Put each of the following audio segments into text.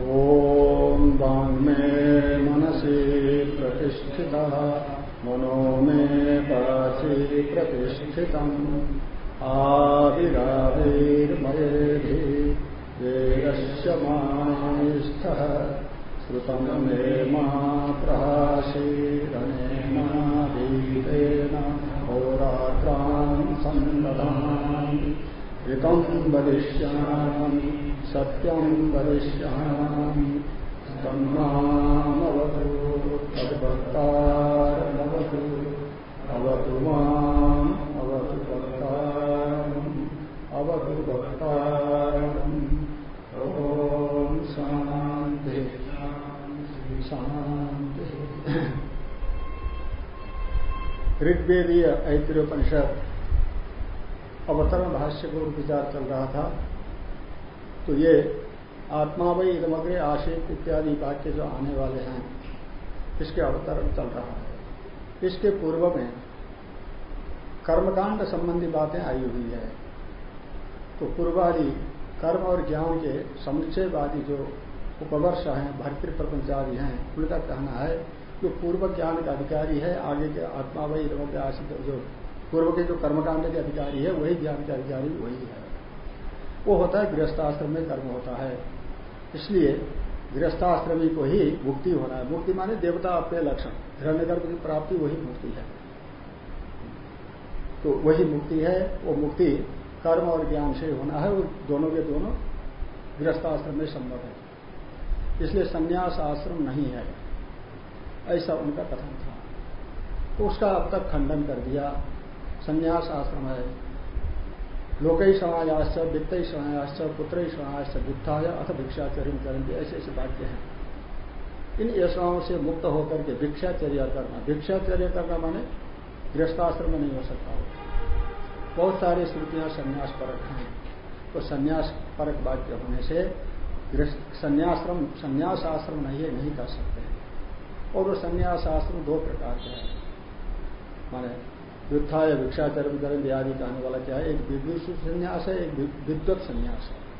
ॐ वाङ्मे मनसि प्रतिष्ठितः, मनो मे वाचि प्रतिष्ठितम्। आविराविर्मयेधि वेदस्य मानिष्ठः श्रुतम् मे मा प्रहासीरनेनादीतेन होरात्रान् सन्दधामि ऋतम् वदिष्यामि सत्यम् वदिष्यामि। तन्मामवतु तद्भक्तारमवतु अवतु माम्, अवतु भक्तारम् अवतु भक्तारम् ॐ शान्ति शान्ति। ऋग्वेदीय ऐतिरोपनिषद अवतरण भाष्य को विचार चल रहा था। तो ये आत्मा वही इदमग्रे आशिक इत्यादि वाक्य जो आने वाले हैं, इसके अवतरण चल रहा है। इसके पूर्व में कर्मकांड संबंधी बातें आई हुई है। तो पूर्वादि कर्म और ज्ञान के समुच्चयवादी जो उपवर्ष हैं, भर्तृ प्रपंचादि हैं, उनका कहना है, जो पूर्व ज्ञान का अधिकारी है, आगे के आत्मा वही आशिक जो पूर्व के जो कर्मकांड के अधिकारी है, वही ज्ञान के अधिकारी, वही है। वो होता है गृहस्थाश्रम में कर्म होता है। इसलिए गृहस्थाश्रमी को ही मुक्ति होना है। मुक्ति माने देवता अपने लक्षण। हिरण्यगर्भ की प्राप्ति, वही मुक्ति है। तो वही मुक्ति है। वो मुक्ति कर्म और ज्ञान से होना है। वो दोनों के दोनों गृहस्थाश्रम में संभव है। इसलिए संन्यास आश्रम नहीं है। ऐसा उनका कथन था। तो उसका अब तक खंडन कर दिया। संन्यास आश्रम है लोक ही समायाश्च, वित्त ही समायाश्च, पुत्र ही समायाश्च वित्थाय अथ भिक्षाचर्य करेंगे ऐसे ऐसे वाक्य हैं। इन ऐसाओं से मुक्त होकर के भिक्षाचर्य करना। भिक्षाचर्य करना माने गृहस्थाश्रम में नहीं हो सकता हो। बहुत सारी श्रुतियाँ संन्यास परक हैं। तो संन्यास परक वाक्य होने से संन्याश्रम संन्यास आश्रम नहीं है, नहीं कर सकते और वो संन्यास आश्रम दो प्रकार के हैं। माने युद्धाय भिक्षाचर्म करें आदि कहने वाला क्या है? एक विद्युत संन्यास है, एक विद्वत संन्यास है।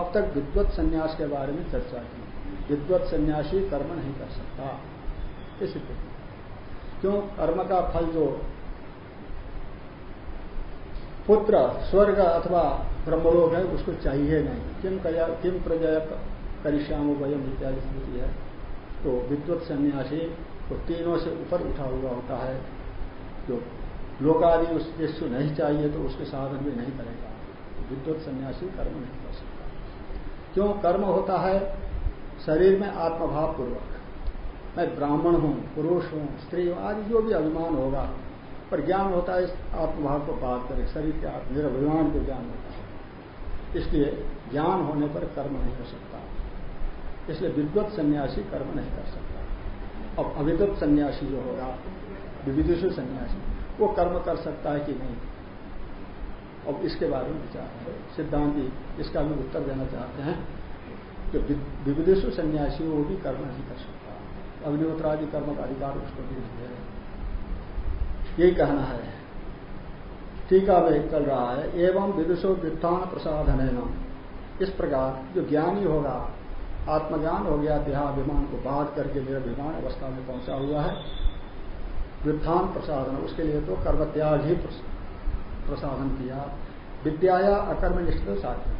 अब तक विद्वत संन्यास के बारे में चर्चा की। विद्वत संन्यासी कर्म नहीं कर सकता। इस स्थिति क्यों? कर्म का फल जो पुत्र, स्वर्ग अथवा ब्रह्मलोक है, उसको चाहिए नहीं। किम कया किम प्रजय करिश्याम वयम इत्यादि स्थिति है। तो विद्वत सन्यासी तो तीनों से ऊपर उठा हुआ होता है। जो लोक आदि उस नहीं चाहिए तो उसके साधन भी नहीं करेगा। विद्वत सन्यासी कर्म नहीं कर सकता। क्यों? कर्म होता है शरीर में आत्मभाव पूर्वक। मैं ब्राह्मण हूँ, पुरुष हूँ, स्त्री हूँ, आदि जो भी अभिमान होगा, पर ज्ञान होता है आत्मभाव को बात करें, शरीर के निरभिमान को ज्ञान होता है। इसलिए ज्ञान होने पर कर्म नहीं हो सकता। इसलिए विद्वत सन्यासी कर्म नहीं कर सकता। अब अविद्वत सन्यासी जो होगा, विविधुषु सन्यासी। वो कर्म कर सकता है कि नहीं? अब इसके बारे में विचार है सिद्धांति इसका भी उत्तर देना चाहते हैं कि विविधेशु सन्यासी वो भी कर्म नहीं कर सकता। अग्निहोत्रादि कर्म का अधिकार उसको भी नहीं है। यही कहना है। टीका में चल रहा है। एवं विदुषो व्युत्थान प्रसाधन इस प्रकार जो ज्ञानी होगा, आत्मज्ञान हो गया, देहाभिमान को बाध करके निर्भिमान अवस्था में पहुँचा हुआ है। व्युत्थान प्रसाधन उसके लिए तो कर्म त्याग ही प्रसाधन किया। विद्या या अकर्म निष्ठ साध्य।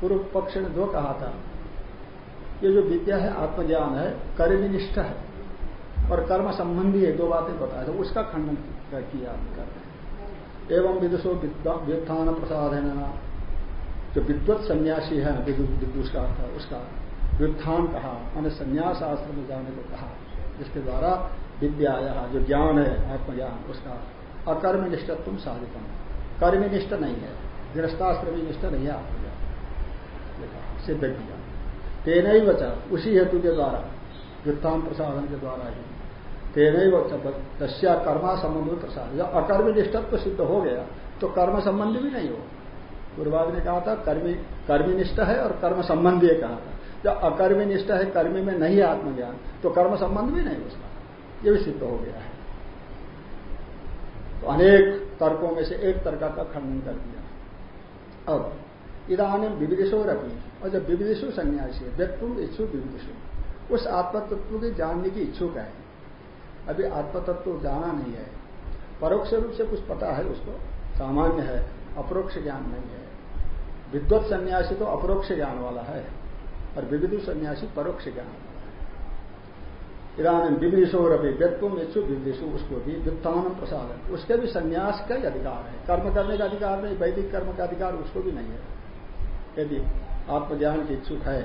पूर्व पक्ष ने दो कहा था, ये जो विद्या है, आत्मज्ञान है, कर्मनिष्ठ है, और कर्म संबंधी है, दो बातें बताया था, उसका खंडन किया एवं विदुषो व्युत्थान प्रसाधन जो विद्वत सन्यासी है विदुष का उसका व्युत्थान कहा मैंने संन्यास आश्रम में जाने को कहा, जिसके द्वारा विद्या जो ज्ञान है, आत्मज्ञान, उसका अकर्मनिष्ठत्व साधित कर्मनिष्ठ नहीं है गृहस्थाश्रमी निष्ठ नहीं है आत्मज्ञान। सिद्ध किया। तेन ही बचा उसी हेतु के द्वारा व्युत्थान प्रसाधन के द्वारा ही तेन ही दस्या कर्मा संबंध प्रसाद। जब अकर्मनिष्ठत्व सिद्ध हो गया तो कर्म संबंधी भी नहीं हो। पूर्वाद ने कहा था, कर्मी कर्मीनिष्ठ है और कर्म संबंधी कहा था। जब अकर्मीनिष्ठ है, कर्मी में नहीं है आत्मज्ञान तो कर्म संबंध भी नहीं उसका। ये भी सिद्ध हो गया है। तो अनेक तर्कों में से एक तर्क का खंडन कर दिया। अब इधानी विविधिशोर अपनी और जब विविधिशु सन्यासी व्यक्तुम इच्छु विविधिशु उस आत्मतत्व की जानने की इच्छुक है। अभी आत्मतत्व जाना नहीं है। परोक्ष रूप से कुछ पता है उसको, सामान्य है, अपरोक्ष ज्ञान नहीं है। विद्वत सन्यासी तो अपरोक्ष ज्ञान वाला है। और विविधु सन्यासी परोक्ष ज्ञान। इधानी विविधिशोर अभी व्यक्तुम इच्छु विविधिशु उसको भी व्युत्थान प्रसाद उसके भी संन्यास का ही अधिकार है। कर्म करने का अधिकार नहीं, वैदिक कर्म का अधिकार उसको भी नहीं है। यदि आत्मज्ञान की इच्छुक है,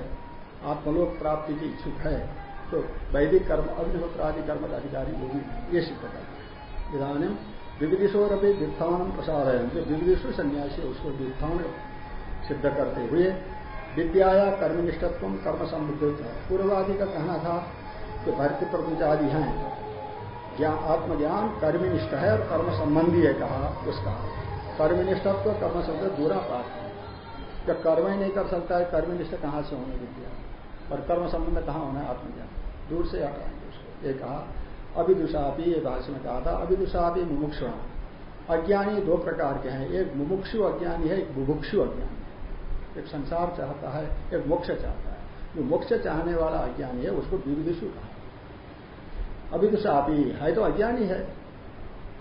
आत्मलोक प्राप्ति की इच्छुक है तो वैदिक कर्म अग्निहोत्र आदि कर्म का अधिकारी वो भी ये सिद्ध करता है। इधानी विविधिशोर अभी व्युत्थान प्रसाद है जो विविधिशु सन्यासी उसको व्युत्थान सिद्ध करते हुए विद्याया कर्मनिष्ठत्व कर्म समृद्ध पूर्वादि का कहना था कि भक्ति प्रपंच आदि हैं। ज्ञान आत्मज्ञान कर्मनिष्ठ है और कर्म संबंधी है कहा उसका। कर्मनिष्ठत्व कर्म संबंध दूरा प्राप्त जब कर्म ही नहीं कर सकता है, कर्मनिष्ठ कहाँ से होने विद्या? और कर्म संबंध कहाँ होना है? आत्मज्ञान। दूर से हटाएँगे उसको। ये कहा, अभिदुषापी, ये भाषण में कहा था, अभिदुषापी मुमुक्ष अज्ञानी दो प्रकार के हैं। एक मुमुक्षु अज्ञानी है, एक बुभुक्षु अज्ञानी। है एक संसार चाहता है, एक मोक्ष चाहता है। जो मोक्ष चाहने वाला अज्ञानी है, उसको विविधिशु कहा अभिदुषापी है। तो अज्ञानी है।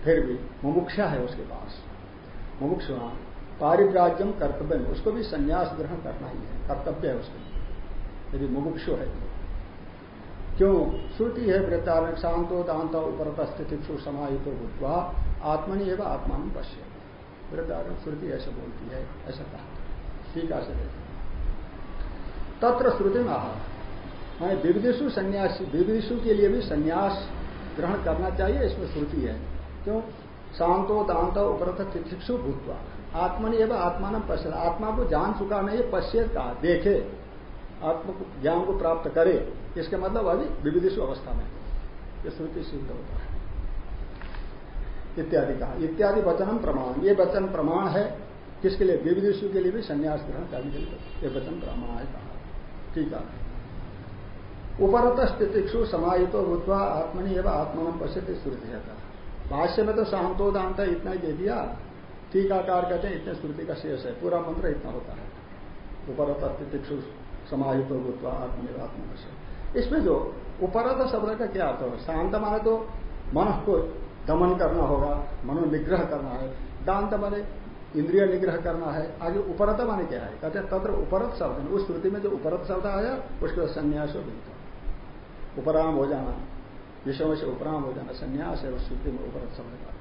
फिर भी मुमुक्षा है उसके पास। मुमुक्ष, पारिव्राज्यम कर्तव्य में उसको भी संन्यास ग्रहण करना ही है। कर्तव्य है उसके यदि मुमुक्षु है क्यों? श्रुति है वृत्तारण शांतो दांत उपरत स्थितिक्षु समाहित भूतवा आत्मनि एवं आत्मान पश्य वृत्तारण श्रुति ऐसे बोलती है, ऐसा कहा। ठीक है। देखिए तत्र श्रुति में आह मैंने विविधिशु संन्यासी विविधिशु के लिए भी संन्यास ग्रहण करना चाहिए, इसमें श्रुति है। क्यों? शांतो, दांत उपरत तिथिक्षु, भूतवा। आत्मा आत्मनि एवं आत्मान पश्य आत्मा को जान चुका नहीं पश्य कहा, देखे। आत्म ज्ञान को प्राप्त करे। इसके मतलब अभी विविधिशु अवस्था में। ये श्रुति सिद्ध होता है। इत्यादि कहा। इत्यादि वचनम प्रमाण। ये वचन प्रमाण है किसके लिए? विविधिशु के लिए भी संन्यास ग्रहण करने के लिए ये वचन प्रमाण है कहा। ठीक है। उपरत स्थितिक्षु समाहित भूतवा आत्मनि एवं आत्मान पश्य श्रुति है भाष्य में तो शांतोदांत इतना ही दे दिया। टीकाकार कहते हैं, इतने श्रुति का शेष है। पूरा मंत्र इतना होता है। उपरत तितिक्षु समाहित भूतवा आत्मनिर्वात्म पश्य इसमें जो उपरत शब्द का क्या अर्थ होगा? शांत माने तो मन को दमन करना होगा मनो निग्रह करना है। दांत माने इंद्रिय निग्रह करना है, आगे उपरत माने क्या है? कहते हैं तत्र उपरत शब्द उस श्रुति में जो उपरत शब्द आया, उसके बाद संन्यास उपराम हो जाना, विषयों से उपराम हो जाना, संन्यास है, उस श्रुति में उपरत शब्द का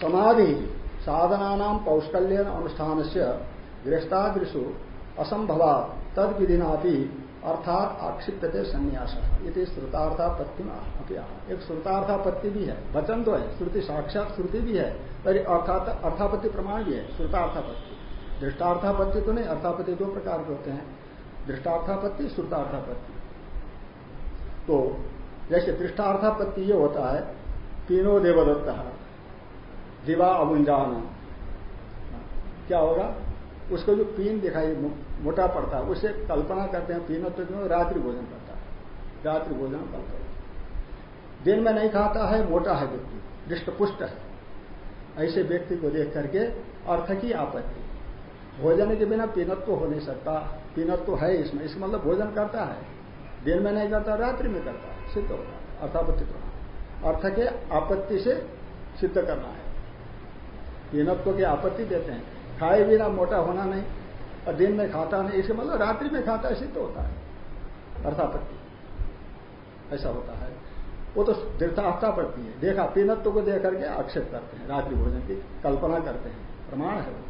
समाधि साधना पौष्कल्य अनुष्ठान से गृहस्थादृशु असंभवा तद विधिना अर्थात आक्षिप्यते संन्यास। ये श्रुतार्थापत्ति एक श्रुतार्थापत्ति भी है, वचन तो है, श्रुति साक्षात श्रुति भी है, पर अर्थात अर्थापत्ति प्रमाण भी है, श्रुतार्थापत्ति। दृष्टार्थापत्ति तो नहीं, अर्थापत्ति दो प्रकार के होते हैं। दृष्टार्थापत्ति, श्रुतार्थापत्ति। तो जैसे दृष्टार्थापत्ति ये होता है, तीनों देवदत्त दिवा अमुंजान क्या होगा? उसको जो पीन दिखाई मोटा पड़ता है, उसे कल्पना करते हैं पीन तो रात्रि भोजन करता है। रात्रि भोजन करता है। दिन में नहीं खाता है, मोटा है व्यक्ति, दृष्टपुष्ट है। ऐसे व्यक्ति को देख करके अर्थ की आपत्ति। भोजन के बिना पीनत तो हो नहीं सकता। पीनत तो है इसमें, इसका मतलब भोजन करता है। दिन में नहीं करता, रात्रि में करता है, सिद्ध होता है, अर्थापत्ति प्रमाण अर्थ के आपत्ति से सिद्ध करना है। पीनत्व की आपत्ति देते हैं। खाए बिना मोटा होना नहीं। और दिन में खाता नहीं, इसे मतलब रात्रि में खाता है, सिद्ध होता है। अर्थापत्ति। ऐसा होता है। वो तो दृढ़तापत्ति है। देखा, पीनत्व को देख करके आक्षेप करते हैं, रात्रि भोजन की कल्पना करते हैं। प्रमाण है वो।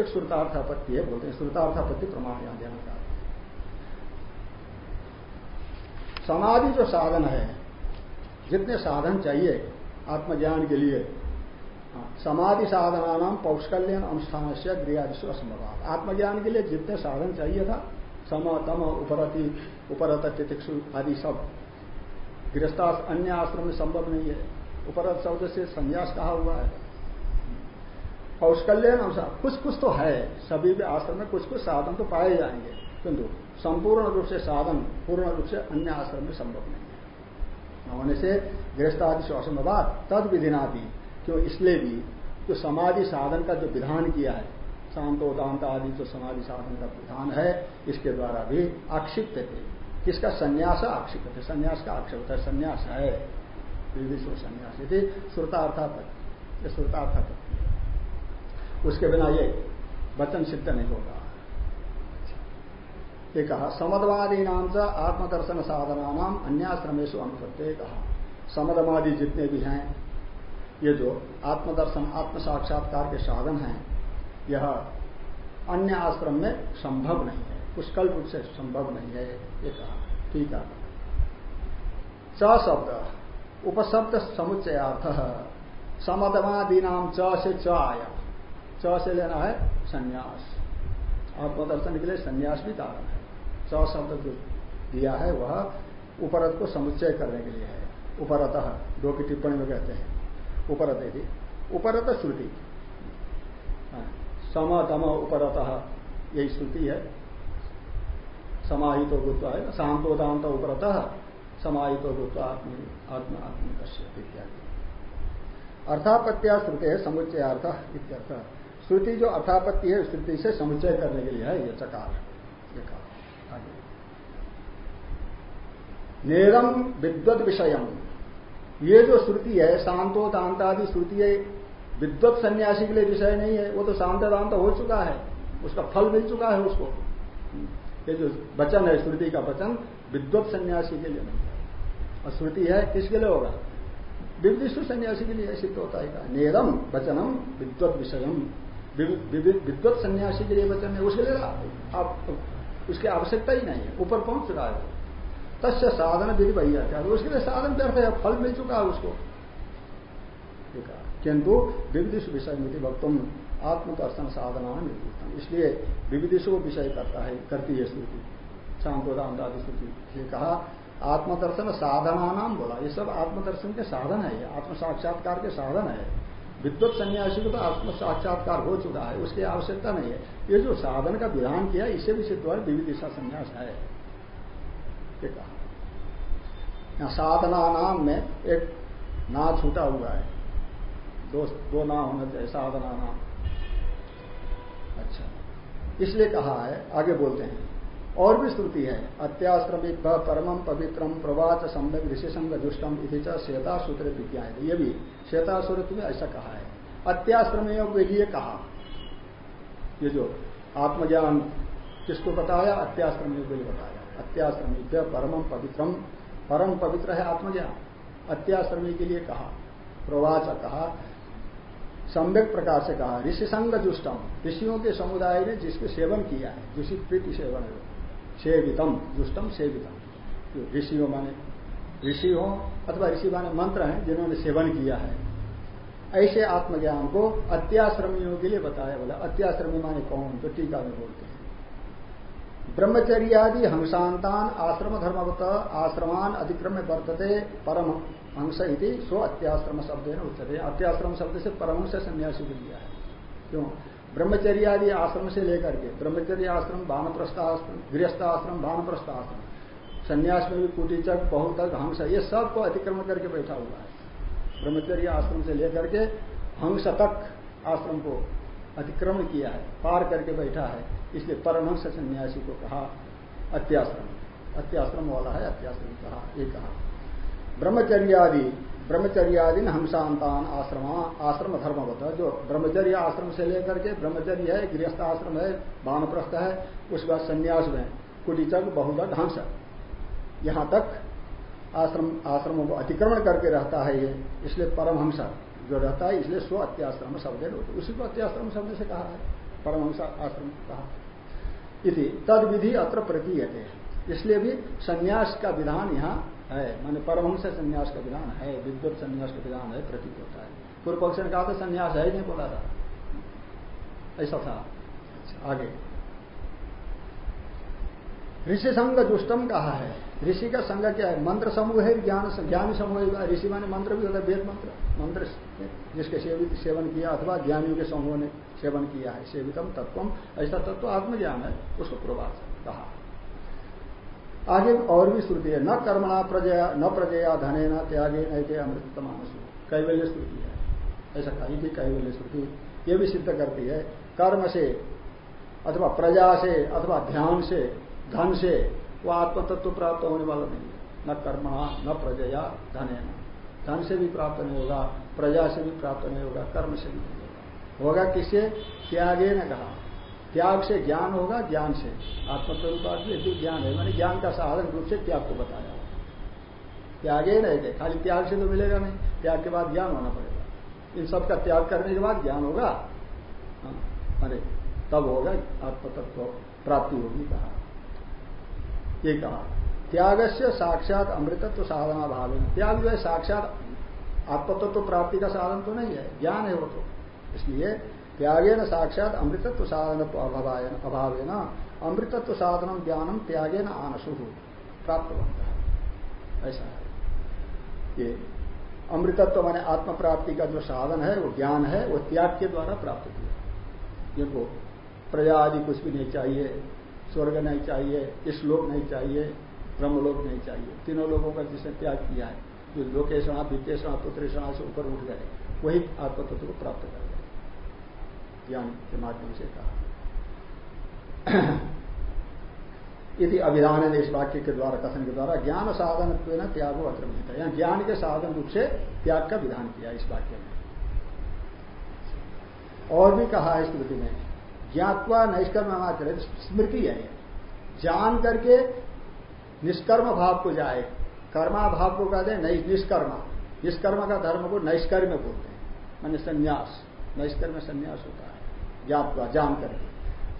एक श्रुतार्थापत्ति है, बोलते हैं, श्रुतार्थापत्ति प्रमाण यहाँ देना चाहते हैं। समाधि जो साधन है, जितने साधन चाहिए आत्मज्ञान के लिए समाधि साधना नाम पौष्कल्यन अनुष्ठान से गृहादिशु असंभव आत्मज्ञान के लिए जितने साधन चाहिए था, सम, तम, उपरति, उपरत, तितिक्षु आदि सब। गृहस्था अन्य आश्रम में संभव नहीं है। उपरत शब्द से संन्यास कहा हुआ है? पौष्कल्यन अनुसार कुछ कुछ तो है। सभी भी आश्रम में कुछ कुछ साधन तो पाए जाएँगे। किंतु संपूर्ण रूप से साधन, पूर्ण रूप से अन्य आश्रम में संभव नहीं है। होने से गृहस्थादि से तद विधिना भी क्यों इसलिए भी जो समाधि साधन का जो विधान किया है शांतो दांत आदि जो समाधि साधन का विधान है, इसके द्वारा भी आक्षिप्त थे किसका संन्यास आक्षिप्त थे संन्यास का आक्षेप होता है, संन्यास है। विविध संन्यास यदि श्रुतार्थापत्ति श्रुतार्थापत्ति उसके बिना ये वचन सिद्ध नहीं होगा। ये कहा समदवादी नाम से आत्मदर्शन साधना नाम अन्याश्रमेश अनुपत्य कहा। समदवादी जितने भी हैं ये जो आत्मदर्शन आत्म साक्षात्कार के साधन हैं, यह अन्य आश्रम में संभव नहीं है। पुष्कल रूप से संभव नहीं है, ये कहा। ठीक है। च शब्द, उपशब्द समुच्चयार्थ समदवादी नाम च से च आया। च से लेना है संन्यास। आत्मदर्शन के लिए संन्यास भी कारण है। च शब्द जो दिया है, वह उपरत को समुच्चय करने के लिए है। उपरत, दो की टिप्पणी में कहते हैं। उपरत यदि उपरत श्रुति। हाँ, सम दम उपरत यही श्रुति है। समाहित गुत्व है। शांतोदांत उपरत समाहित गुत्व आत्म आत्म आत्म कश्य इत्यादि। अर्थापत्या श्रुति है समुच्चय अर्थ इत्यर्थ। श्रुति जो अर्थापत्ति है श्रुति से समुच्चय करने के लिए है ये चकार। ये नेरम विद्वत विषयम ये जो श्रुति है, शांतो दांतादि श्रुति है, विद्वत सन्यासी के लिए विषय नहीं है, वो तो शांत दांत हो चुका है, उसका फल मिल चुका है उसको। ये जो वचन है, श्रुति का वचन, विद्वत सन्यासी के लिए नहीं और श्रुति है, किसके लिए होगा? विविधिष्ट सन्यासी के लिए सिद्ध होता है। नेरम वचनम विद्वत विषयम। विद्वत सन्यासी के लिए वचन है, उसके लिए आप उसकी आवश्यकता ही नहीं है, ऊपर पहुँच चुका है तस्य साधन विधि भैया क्या उसके लिए साधन व्यर्थ है, फल मिल चुका है उसको। किंतु विविधिश विषय मिति भक्तुम आत्मदर्शन साधना निर्दिष्टम इसलिए विविधिश को विषय करता है, करती है श्रुति शांतोदाम आदि ये कहा, आत्मदर्शन साधना नाम बोला। ये सब आत्मदर्शन के साधन है आत्म साक्षात्कार के साधन है। विद्युत सन्यासी को तो आत्म साक्षात्कार हो चुका है, उसकी आवश्यकता नहीं है। ये जो साधन का विधान किया, इसे भी सिद्ध हुआ विविध दिशा संन्यास है। ये कहा साधना नाम में एक ना छूटा हुआ है। दो दो ना होना चाहिए साधना नाम अच्छा। इसलिए कहा है, आगे बोलते हैं। और भी स्तुति है अत्याश्रमित परमम पवित्रम प्रवाच सम्यक संग दुष्टम इति श्वेता सूत्र है ये भी श्वेता सूत्र में ऐसा कहा है। अत्याश्रमियों के लिए कहा। ये जो आत्मज्ञान किसको बताया? अत्याश्रमियों के लिए बताया। अत्याश्रमी परमम पवित्रम परम पवित्र है आत्मज्ञान। अत्याश्रमी के लिए कहा प्रवाच कहा सम्यक प्रकार से कहा ऋषि संग जुष्टम ऋषियों के समुदाय ने जिसके सेवन किया है ऋषि प्रीति सेवन है, सेवितम जुष्टम सेवितम। ऋषियों माने, ऋषि हो अथवा ऋषि माने मंत्र हैं, जिन्होंने सेवन किया है। ऐसे आत्मज्ञान को अत्याश्रमियों के लिए बताया बोला। अत्याश्रमी माने कौन? तो टीका में बोलते हैं। ब्रह्मचर्यादि हंसांतान आश्रम धर्मवत आश्रमान अधिक्रम में वर्तते परम हंस इति सो अत्याश्रम शब्द है उच्चते अत्याश्रम शब्द से परमहंस सन्यासी को दिया है। क्यों? ब्रह्मचर्यादि आश्रम से लेकर के ब्रह्मचर्य आश्रम भानप्रस्थ आश्रम, गृहस्थ आश्रम भानप्रस्थ आश्रम, संन्यास में भी कुटीचक बहुतक हंस, ये सबको अतिक्रमण करके बैठा हुआ है। ब्रह्मचर्य आश्रम से लेकर के हंस तक आश्रम को अतिक्रमण किया है, पार करके बैठा है। इसलिए परमहंस सन्यासी को कहा, अत्याश्रम। अत्याश्रम वाला है, अत्याश्रम कहा, ये कहा। ब्रह्मचर्यादि ब्रह्मचर्यादि हंसांतान आश्रम आश्रम धर्म होता जो ब्रह्मचर्य आश्रम से लेकर के ब्रह्मचर्य है, गृहस्थ आश्रम है वानप्रस्थ है, उसके बाद संन्यास में कुटीचक बहुदक हंस यहाँ तक आश्रम, आश्रमों को अतिक्रमण करके रहता है ये, इसलिए परमहंस जो रहता है, इसलिए स्व अत्याश्रम शब्द उसी को अत्याश्रम शब्द से कहा है। परमहंस आश्रम कहा। इति तद विधि अत्र प्रतीयते। इसलिए भी संन्यास का विधान यहाँ है। माने परमहंस संन्यास का विधान है। विद्युत संन्यास का विधान है प्रतीत होता है। पूर्व पक्ष ने कहा था संन्यास है नहीं बोला था। ऐसा था। अच्छा, आगे। ऋषि संघ दुष्टम कहा है। ऋषि का संघ क्या है? मंत्र समूह है ज्ञान ज्ञान समूह ऋषि माने मंत्र भी होता है वेद मंत्र। मंत्र जिसके सेवन किया अथवा ज्ञानियों के समूह ने सेवन किया है, सेवितम तत्वम। ऐसा तत्व आत्मज्ञान है, उसको प्रभाव कहा। आगे और भी श्रुति है, न कर्मणा प्रजया, न प्रजया धने न त्यागे न अमृत मानस कैवल्य श्रुति है, ऐसा कहीं भी कैवल्य श्रुति ये भी सिद्ध करती है, कर्म से अथवा प्रजा से अथवा ध्यान से, धन से वो आत्मतत्व प्राप्त होने वाला नहीं है। न कर्मणा, न प्रजया धने धन से भी प्राप्त नहीं होगा, प्रजा से भी प्राप्त नहीं होगा, कर्म से भी होगा किससे? त्यागे न कहा। त्याग से ज्ञान होगा ज्ञान से। आत्मस्वरूप भी ज्ञान है। मैंने ज्ञान का साधन रूप से त्याग को बताया। त्यागे थे। खाली त्याग से तो मिलेगा नहीं। त्याग के बाद ज्ञान होना पड़ेगा। इन सब का त्याग करने के बाद ज्ञान होगा। हाँ, अरे तब होगा आत्मतत्व प्राप्ति होगी कहा। ये कहा। त्याग से साक्षात अमृतत्व साधना भाव है त्याग जो है साक्षात आत्मतत्व प्राप्ति का साधन तो नहीं है। ज्ञान है वो तो। इसलिए त्यागे न साक्षात अमृतत्व साधन अभाव है न अमृतत्व साधनम ज्ञानम त्यागे न आनसु प्राप्त बनता है। ऐसा है। ये अमृतत्व माने आत्म प्राप्ति का जो साधन है, वो ज्ञान है, वो त्याग के द्वारा प्राप्त किया जिनको प्रजा आदि कुछ भी नहीं चाहिए, स्वर्ग नहीं चाहिए इश्लोक नहीं चाहिए, ब्रह्मलोक नहीं चाहिए। तीनों लोगों का जिसने त्याग किया है, जो लोकेशणा वित्तेषणा पुत्रेषणा से ऊपर उठ गए, वही आत्मतत्व को प्राप्त कर ज्ञान के माध्यम से कहा यदि अभिधान है इस वाक्य के द्वारा, कथन के द्वारा, ज्ञान साधन त्यागो अत्र मिलता है ज्ञान के साधन रूप से त्याग का विधान किया इस वाक्य में। और भी कहा है स्मृति में, ज्ञातवा नैष्कर्म आचरण स्मृति है जान करके निष्कर्म भाव को जाए। कर्मा भाव को कहते हैं निष्कर्म। निष्कर्म का धर्म को नैष्कर्म बोलते हैं। मान संन्यास। नैष्कर्म संन्यास होता है। ज्ञातवा जान करके।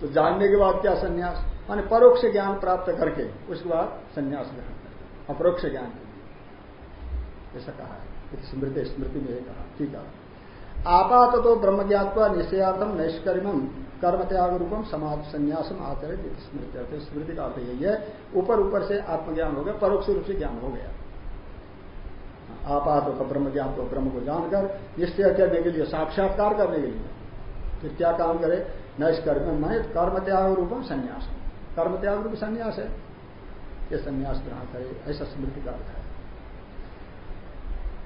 तो जानने के बाद क्या संन्यास? माने परोक्ष ज्ञान प्राप्त करके, उसके बाद संन्यास ग्रहण करें अपरोक्ष ज्ञान के लिए। ऐसा कहा है। स्मृति स्मृति में कहा। ठीक है। आपात तो ब्रह्म ज्ञातवा निश्चयार्थम नैष्कर्म कर्म त्याग रूपम समाज संन्यासम आचरित स्मृति। स्मृति का अर्थ यही है। ऊपर ऊपर से आत्मज्ञान हो गया, परोक्ष रूप से ज्ञान हो गया। आपात तो ब्रह्म ज्ञान तो ब्रह्म को जानकर, निश्चय करने के लिए, साक्षात्कार करने के लिए। फिर क्या काम करे? नैष्कर्म मैं कर्म त्याग रूपम संन्यास। कर्म त्याग रूप संन्यास है। ये संन्यास ग्रहण करे, ऐसा स्मृति का अर्थ है।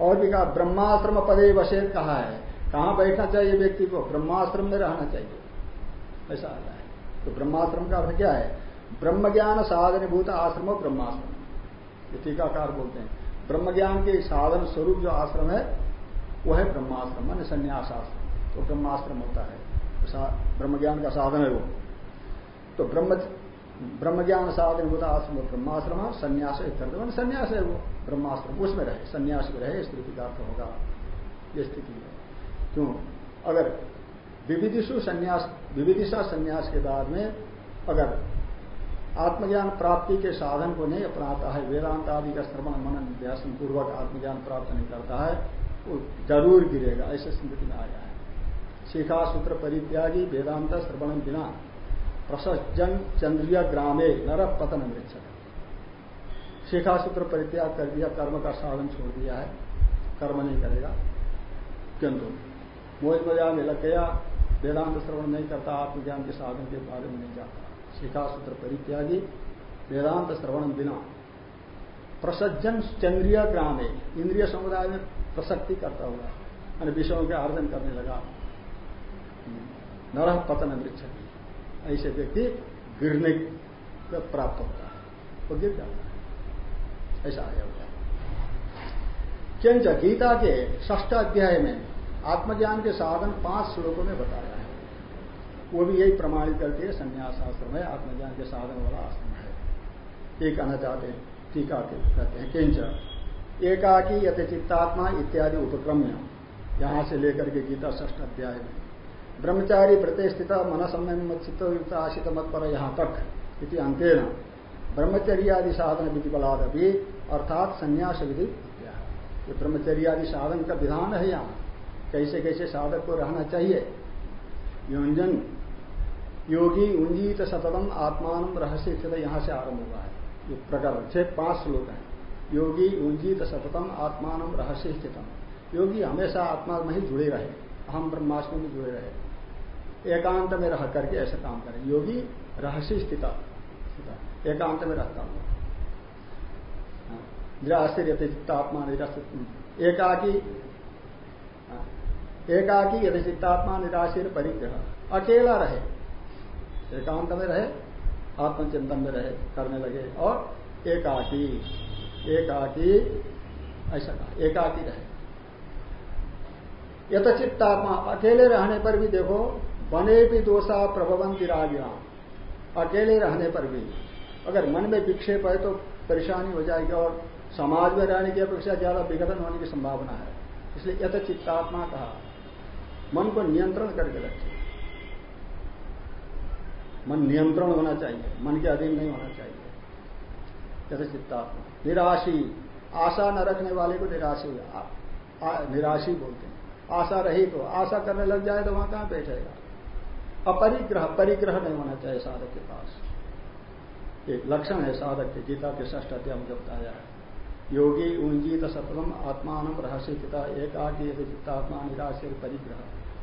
और भी कहा ब्रह्माश्रम पदे वशे कहा है। कहाँ बैठना चाहिए व्यक्ति को? ब्रह्माश्रम में रहना चाहिए। ऐसा आता है। तो ब्रह्माश्रम का अर्थ क्या है? ब्रह्म ज्ञान साधन भूत आश्रम ब्रह्माश्रम ये टीकाकार बोलते हैं। ब्रह्म ज्ञान के साधन स्वरूप जो आश्रम है वह है ब्रह्माश्रम मान संन्यास आश्रम तो ब्रह्माश्रम होता है। ब्रह्म ज्ञान का साधन है वो। तो ब्रह्म ब्रह्म ज्ञान साधन होता आश्रम ब्रह्माश्रम संन्यास मान संन्यास है वो ब्रह्माश्रम उसमें रहे, संन्यास में रहे स्थिति का अर्थ होगा। ये स्थिति है। क्यों? अगर विविधिशु संन्यास विविधिशा संन्यास के बाद में अगर आत्मज्ञान प्राप्ति के साधन को नहीं अपनाता है, वेदांत आदि का श्रवण, मनन व्यासन पूर्वक आत्मज्ञान प्राप्त नहीं करता है, वो ज़रूर गिरेगा, ऐसे स्मृति में आया है। शिखा सूत्र परित्यागी वेदांत श्रवण बिना प्रसजन चंद्रिया ग्रामे नर पतन मृक्षक शिखा सूत्र परित्याग कर दिया, कर्म का साधन छोड़ दिया है, कर्म नहीं करेगा। किंतु मोज मज़ा में लग गया, वेदांत श्रवण नहीं करता, आत्मज्ञान के साधन के बारे में नहीं जाता शिखा सूत्र परित्यागी, वेदांत श्रवण बिना प्रसज्जन चंद्रिय ग्रामे इंद्रिय समुदाय में प्रसक्ति करता हुआ विषयों के आर्जन करने लगा। नरह पतन वृक्ष ऐसे व्यक्ति गिरने प्राप्त होता है, वो गिर जाता है। ऐसा आया हुआ किंच गीता के ष्ठ अध्याय में आत्मज्ञान के साधन पाँच श्लोकों में बताया है। वो भी यही प्रमाणित करती है संन्यास आश्रम है आत्मज्ञान के साधन वाला आश्रम है। ये कहना चाहते हैं टीका के कहते हैं, किंच, एकाकी यथ चित्तात्मा इत्यादि उपक्रम्य। यहाँ से लेकर के गीता ष्ठ अध्याय में ब्रह्मचारी प्रतिष्ठित मन सम्यम चित्त आशित मत पर यहाँ तक इति अंतेन ब्रह्मचर्य आदि साधन विधि बलाद अभी अर्थात संन्यास विधि ये ब्रह्मचर्य आदि साधन का विधान है यहाँ। कैसे कैसे साधक को रहना चाहिए? योजन, योगी उंजीत सततम आत्मान रहस्य स्थित यहाँ से आरंभ हुआ है। ये प्रकार छह पाँच श्लोक है। योगी उंजीत सततम आत्मान रहस्य स्थितम। योगी हमेशा आत्मा में ही जुड़े रहे हम ब्रह्मास्म में जुड़े रहे। एकांत में रह करके ऐसा काम करें। योगी रहस्य स्थित एकांत में रहता हूँ। निराश्चर्य चित्तात्मा एकाकी एकाकी यदि चित्तात्मा निराशीर परिग्रह अकेला रहे। एकांत में रहे, आत्मचिंतन में रहे, करने लगे और एकाकी एकाकी, ऐसा कहा, एकाकी रहे। यथचित्तात्मा अकेले रहने पर भी देखो बने भी दोषा प्रभवंती रागिया अकेले रहने पर भी। अगर मन में विक्षेप है तो परेशानी हो जाएगी और समाज में रहने की अपेक्षा ज़्यादा विघटन होने की संभावना है। इसलिए यथ चित्तात्मा कहा। मन को नियंत्रण करके रखे मन नियंत्रण होना चाहिए। मन के अधीन नहीं होना चाहिए। यथ चित्तात्मा निराशी। आशा न रखने वाले को निराशी निराशी बोलते हैं। आशा रही तो आशा करने लग जाए तो वहाँ कहाँ बैठेगा? अपरिग्रह, परिग्रह नहीं होना चाहिए साधक के पास। एक लक्षण है साधक के, गीता के ष्ठ अध्याय जब बताया है। योगी उंजीत सततम आत्मान रहस्य पिता एकाकी चित्तात्मा निराश परिग्रह।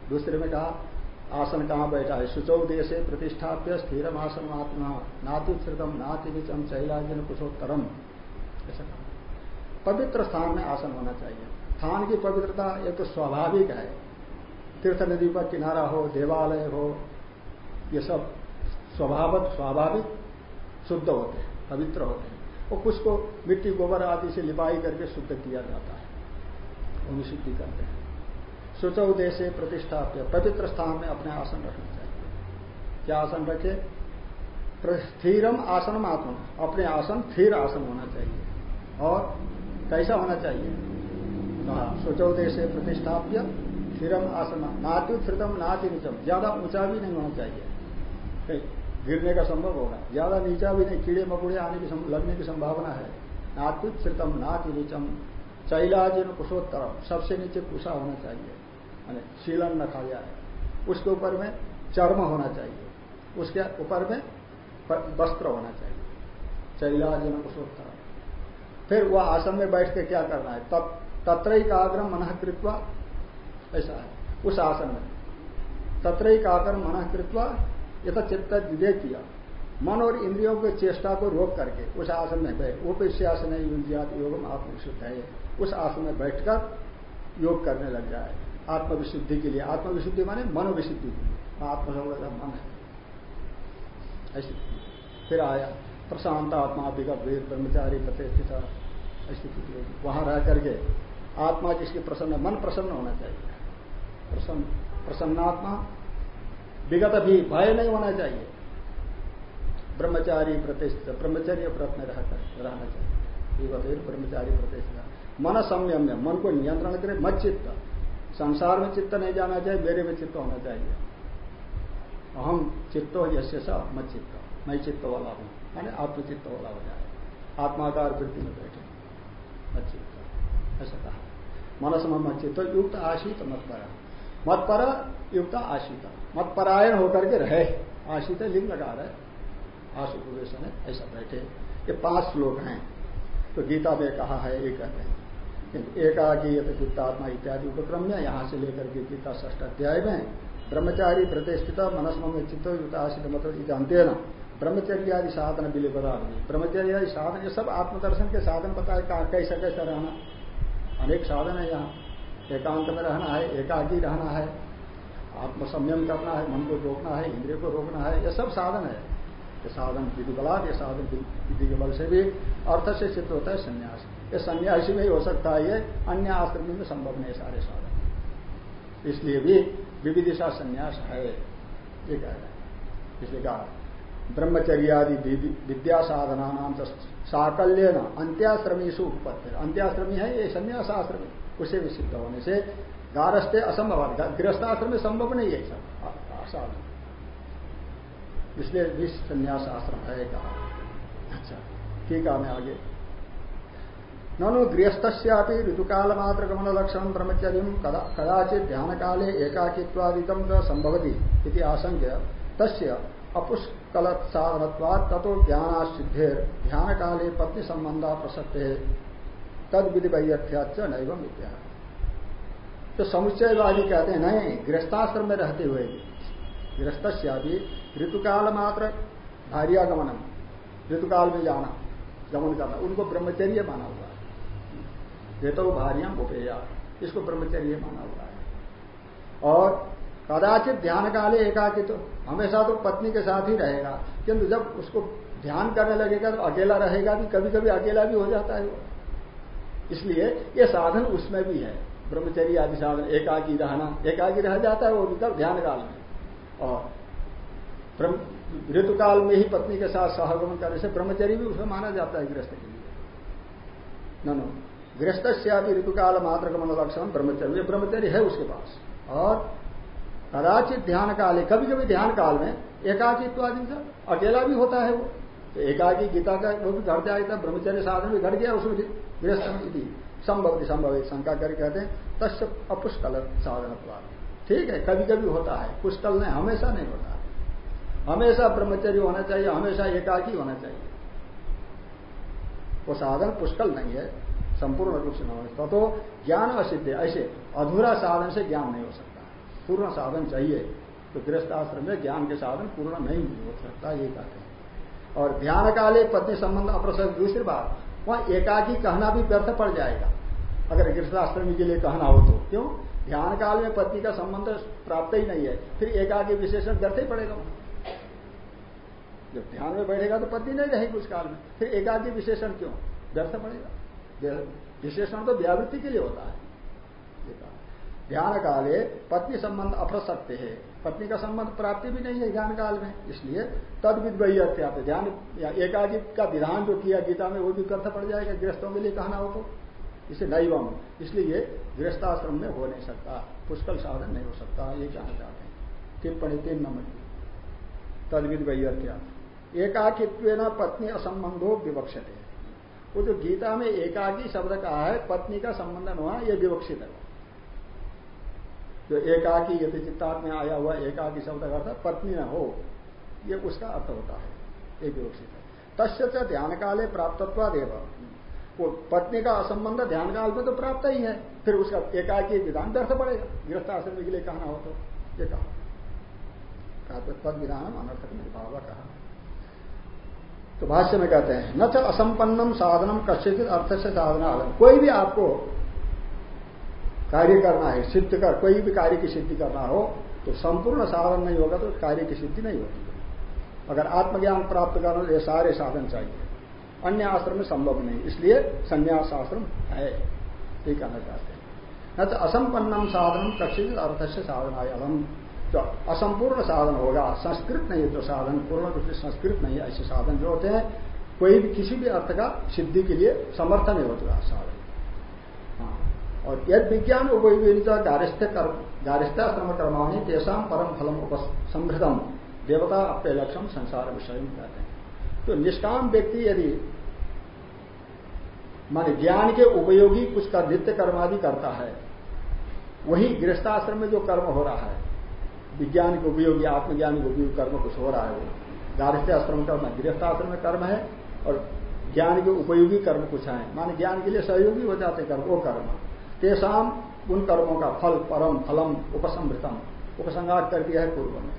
दूसरे में कहा, आसन कहाँ बैठा है? सुचौ देश प्रतिष्ठाप्य स्थिर आसन आत्मा नातिश्रितम नाति विचम चैलाजन कुशोत्तरम। ऐसा कहा। पवित्र स्थान में आसन होना चाहिए। स्थान की पवित्रता एक तो स्वाभाविक है। तीर्थ नदी पर किनारा हो, देवालय हो ये सब स्वभावत, स्वाभाविक, शुद्ध होते हैं, पवित्र होते हैं। और कुछ को मिट्टी, गोबर आदि से लिपाई करके शुद्ध किया जाता है। वो शुद्धि करते हैं। सुच उद्देश्य प्रतिष्ठाप्य, पवित्र स्थान में अपने आसन रखना चाहिए। क्या आसन रखे? स्थिरम आसन आत्मा अपने आसन, स्थिर आसन होना चाहिए। और कैसा होना चाहिए? कहा सुचौदेश प्रतिष्ठाप्य, स्थिरम आसन नाति श्रितम नाति निचम ज़्यादा ऊँचा भी नहीं होना चाहिए। गिरने का संभव होगा। ज़्यादा नीचा भी नहीं, कीड़े मकुड़े आने की लगने की संभावना है। नात्युत श्रितम नाति नीचम चैलाजिन कुशोत्तरम, सबसे नीचे कुशा होना चाहिए। शीलन न खाया है। उसके ऊपर में चर्म होना चाहिए। उसके ऊपर में वस्त्र होना चाहिए। चैलाजिन कुशोत्तरम। फिर वह आसन में बैठ के क्या करना है? तब तत्र काग्रम मन कृत्वा, ऐसा है, उस आसन में। तत्र काग्रम मन कृत्वा यथा चित्त विवेक किया मन और इंद्रियों के चेष्टा को रोक करके उस आसन में बैठ। वो आसन है युजियात योगम आत्मविशुद्ध है। उस आसन में बैठकर योग करने लग जाए। आत्मविशुद्धि के लिए। आत्मविशुद्धि माने मनोविशुद्धि। का मन है। ऐसी फिर आया, प्रशांत आत्मा विगत वीर ब्रह्मचारी प्रतिष्ठित ऐसी स्थिति वहाँ रह करके आत्मा जिसकी प्रसन्न, मन प्रसन्न होना चाहिए। प्रसन्न, प्रसन्नात्मा विगत भी भय नहीं होना चाहिए। ब्रह्मचारी प्रतिष्ठित, ब्रह्मचर्य व्रत में रहना चाहिए। विगत ब्रह्मचारी प्रतिष्ठित मन संयम में मन को नियंत्रण करे, मत चित्त। संसार में चित्त नहीं जाना चाहिए, मेरे में चित्त होना चाहिए। अहम चित्तो यश्य सा, मत चित्त। मैं चित्त वाला हूँ मैंने आत्मचित्त वाला हो जाए। आत्माकार वृत्ति में बैठे। मत चित्त। ऐसा कहा। मनस मत चित्त। युक्त आशित मत पर मत पर युक्त आशिता। मत परायण होकर के रहे। आशित लिंग लगा रहे। आशु प्रवेशन है ऐसा बैठे। ये पाँच श्लोक हैं। तो गीता में कहा है, ये कहते हैं। एकाकी चित्तात्मा इत्यादि उपक्रम में यहाँ से लेकर के गीता ष्ठ अध्याय में ब्रह्मचारी प्रतिष्ठित मनस्म में चित्त युक्त आशित मतलब जानते ना। ब्रह्मचर्य आदि साधन बिले बता ब्रह्मचर्य आदि साधन, ये सब आत्मदर्शन के साधन बताए कैसा कैसा रहना। अनेक साधन है यहाँ। एकांत में रहना है, एकाकी रहना है, आत्मसंयम करना है, मन को रोकना है, इंद्रिय को रोकना है यह सब साधन है। ये साधन विधि बलात् ये साधन विधि के बल से भी अर्थ से सिद्ध होता है संन्यास। ये सन्यासी में ही हो सकता है, ये अन्य आश्रम में संभव नहीं सारे साधन। इसलिए भी विविदिशा संन्यास है, ये कह रहे हैं। इसलिए कहा, ब्रह्मचर्यादि विद्या साधना नाम साकल्य न अंत्याश्रमी से उपपत्ति अंत्याश्रमी है ये संन्यास आश्रमी उसे भी सिद्ध होने से गारस्ते असंभव गृहस्थाश्रम में संभव नहीं है सब साधन। इसलिए विष संन्यास आश्रम है कहा। अच्छा ठीक है, मैं आगे। ननु गृहस्थ ऋतुकाल मात्र गमन लक्षण ब्रह्मचर्य कदाचित ध्यान काले एकाकित्वादिकम संभवती आशंक्य तस्य अपुष्कल साधनत्वाद तथो ज्ञान ध्यान काले पत्नी संबंधा प्रसक्ते तद विधि वैयथ्याच नैव विद्या तो समुच्चयवादी कहते हैं, नहीं, गृहस्थाश्रम में रहते हुए भी ऋतुकाल मात्र भार्यागमनम, ऋतुकाल में जाना, गमन करना, उनको ब्रह्मचर्य माना हुआ है। ये तो भार्या उपेया, इसको ब्रह्मचर्य माना हुआ है। और कदाचित ध्यान काले एकाकी तो हमेशा तो पत्नी के साथ ही रहेगा, किंतु जब उसको ध्यान करने लगेगा तो अकेला रहेगा भी कभी कभी अकेला भी हो जाता है वो। इसलिए ये साधन उसमें भी है। ब्रह्मचर्य आदि साधन, एकाकी रहना। एकाकी रह जाता है, वो भी ध्यान काल में। और ऋतुकाल में ही पत्नी के साथ सहगमन करने से ब्रह्मचर्य भी उसमें माना जाता है गृहस्थ के लिए। नो गृहस्थ से अभी ऋतुकाल मात्र का लक्षण ब्रह्मचर्य। ब्रह्मचर्य है उसके पास। और कदाचित ध्यान काल कभी कभी ध्यान काल में एकाकित्व आदि अकेला भी होता है वो। तो एकाकी गीता का वो भी घट जाएगा, ब्रह्मचर्य साधन भी घट गया, उसमें गृहस्थ संभव संभव शंका करके कहते हैं, तस्य अपुष्कल साधन ठीक है कभी कभी होता है, पुष्कल नहीं, हमेशा नहीं होता हमेशा ब्रह्मचर्य होना चाहिए, हमेशा एकाकी होना चाहिए। वो साधन पुष्कल नहीं है, संपूर्ण रूप से न होने तो ज्ञान असिद्ध ऐसे अधूरा साधन से ज्ञान नहीं हो सकता। पूर्ण साधन चाहिए तो गृहस्थ आश्रम में ज्ञान के साधन पूर्ण नहीं हो सकता, ये कहते हैं। और ध्यान काले पत्नी संबंध अप्रसर दूसरी बात वहाँ एकाकी कहना भी व्यर्थ पड़ जाएगा। अगर गृहस्थाश्रमी के लिए कहना हो तो। क्यों? ध्यान काल में पत्नी का संबंध प्राप्त ही नहीं है, फिर एकाकी विशेषण व्यर्थ ही पड़ेगा। जब ध्यान में बैठेगा तो पत्नी नहीं रहेगी उस काल में। फिर एकाकी विशेषण क्यों? व्यर्थ पड़ेगा। विशेषण तो व्यावृत्ति के लिए होता है। ध्यान काले पत्नी संबंध अप्रसक्त है। पत्नी का संबंध प्राप्ति भी नहीं है ध्यान काल में, इसलिए तद विद्वय ध्यान या का विधान जो किया गीता में, वो भी अर्थ पड़ जाएगा गृहस्थों के लिए कहना हो तो इसे नैवम, इसलिए ये गृहस्थाश्रम में हो नहीं सकता, पुष्कल साधन नहीं हो सकता, ये कहना चाहते हैं। टिप्पणी तीन नंबर की। तद विद्वय एकाकित्व पत्नी असंबंधो विवक्षित। है वो जो गीता में एकाकी शब्द कहा है, पत्नी का संबंधन हुआ, ये विवक्षित है। जो एकाकी यदि चित्तार्थ में आया हुआ एकाकी शब्द का अर्थ पत्नी न हो, ये उसका अर्थ होता है, एक विवक्षित है। तस्य ध्यान काले प्राप्तत्वादेव। वो पत्नी का असंबंध ध्यान काल में तो प्राप्त ही है, फिर उसका एकाकी विधान दर्थ पड़ेगा। गृहस्थ आश्रम के लिए कहना हो तो ये कहा। तद विधान अनर्थक निर्भाव कहा। तो भाष्य में कहते हैं, न च असंपन्नम साधनम कश्चित अर्थ से साधना कोई भी आपको कार्य करना है, सिद्ध कर, कोई भी कार्य की सिद्धि करना हो तो संपूर्ण साधन नहीं होगा तो कार्य की सिद्धि नहीं होती। अगर आत्मज्ञान प्राप्त करना ये सारे साधन चाहिए। अन्य आश्रम में संभव नहीं, इसलिए संन्यास आश्रम है। ये कहना चाहते हैं। न तो असंपन्नम साधन कक्षित अर्थ से साधन आय अलम जो असंपूर्ण साधन होगा, संस्कृत नहीं तो साधन, पूर्ण रूप से संस्कृत नहीं ऐसे साधन जो होते हैं, कोई भी किसी भी अर्थ का सिद्धि के लिए समर्थन नहीं होता साधन। और यद विज्ञान उपयोगिता गारिस्थ गारिस्थाश्रम कर्माणी तेषा परम फलम उपसमृतम देवता अपने लक्षण संसार विषय कहते हैं तो निष्काम व्यक्ति यदि, माने ज्ञान के उपयोगी कुछ का नित्य कर्मादि करता है, वही गृहस्थाश्रम में जो कर्म हो रहा है, विज्ञान के उपयोगी, आत्मज्ञान के उपयोगी कर्म कुछ हो रहा है वो गारिस्थ आश्रम कर्म गृहस्थाश्रम में कर्म है और ज्ञान के उपयोगी कर्म कुछ है माने ज्ञान के लिए सहयोगी हो जाते कर्म, वो कर्म। तेसाम उन कर्मों का फल, परम फलम उपसमृतम उपसंगार कर दिया है पूर्व में।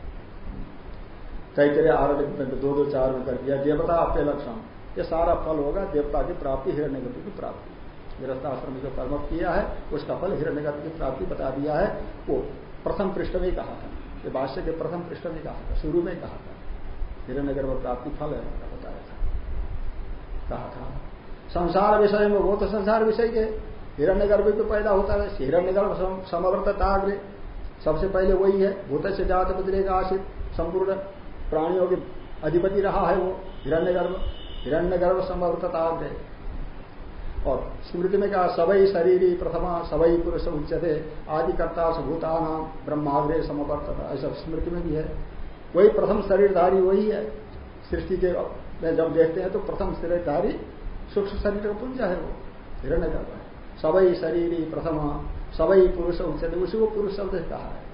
तैतरे आरोग्य में दो दो चार में कर दिया, देवता आपके लक्षण। ये सारा फल होगा, देवता की प्राप्ति हिरण्य की प्राप्ति। गृहस्थाश्रम जो कर्म किया है, उसका फल हिरण्य की प्राप्ति बता दिया है। वो प्रथम पृष्ठ में कहा था। ये भाष्य के प्रथम पृष्ठ में कहा था। शुरू में कहा था। हिरण्य गर्भ प्राप्ति फल है बताया था। कहा था। संसार विषय में वो तो संसार विषय के हिरण्य गर्भ तो पैदा होता है। हिरण्य गर्भ समवर्त सबसे पहले वही है। भूत से जात का आशित, संपूर्ण प्राणियों के अधिपति रहा है वो हिरण्य गर्भ। हिरण्य गर्भ समवर्त और स्मृति में कहा सबई शरीर प्रथमा सबई पुरुष उच्चते आदिकर्ता भूताना ब्रह्माग्रे समवर्त ऐसा स्मृति में भी है। वही प्रथम शरीरधारी वही है। सृष्टि के, में जब देखते हैं तो प्रथम शरीरधारी सूक्ष्म शरीर का पुंज है वो, हिरण्य गर्भ। सबई शरीर प्रथम सबई पुरुष उच्चते उसी को पुरुष शब्द कहा है।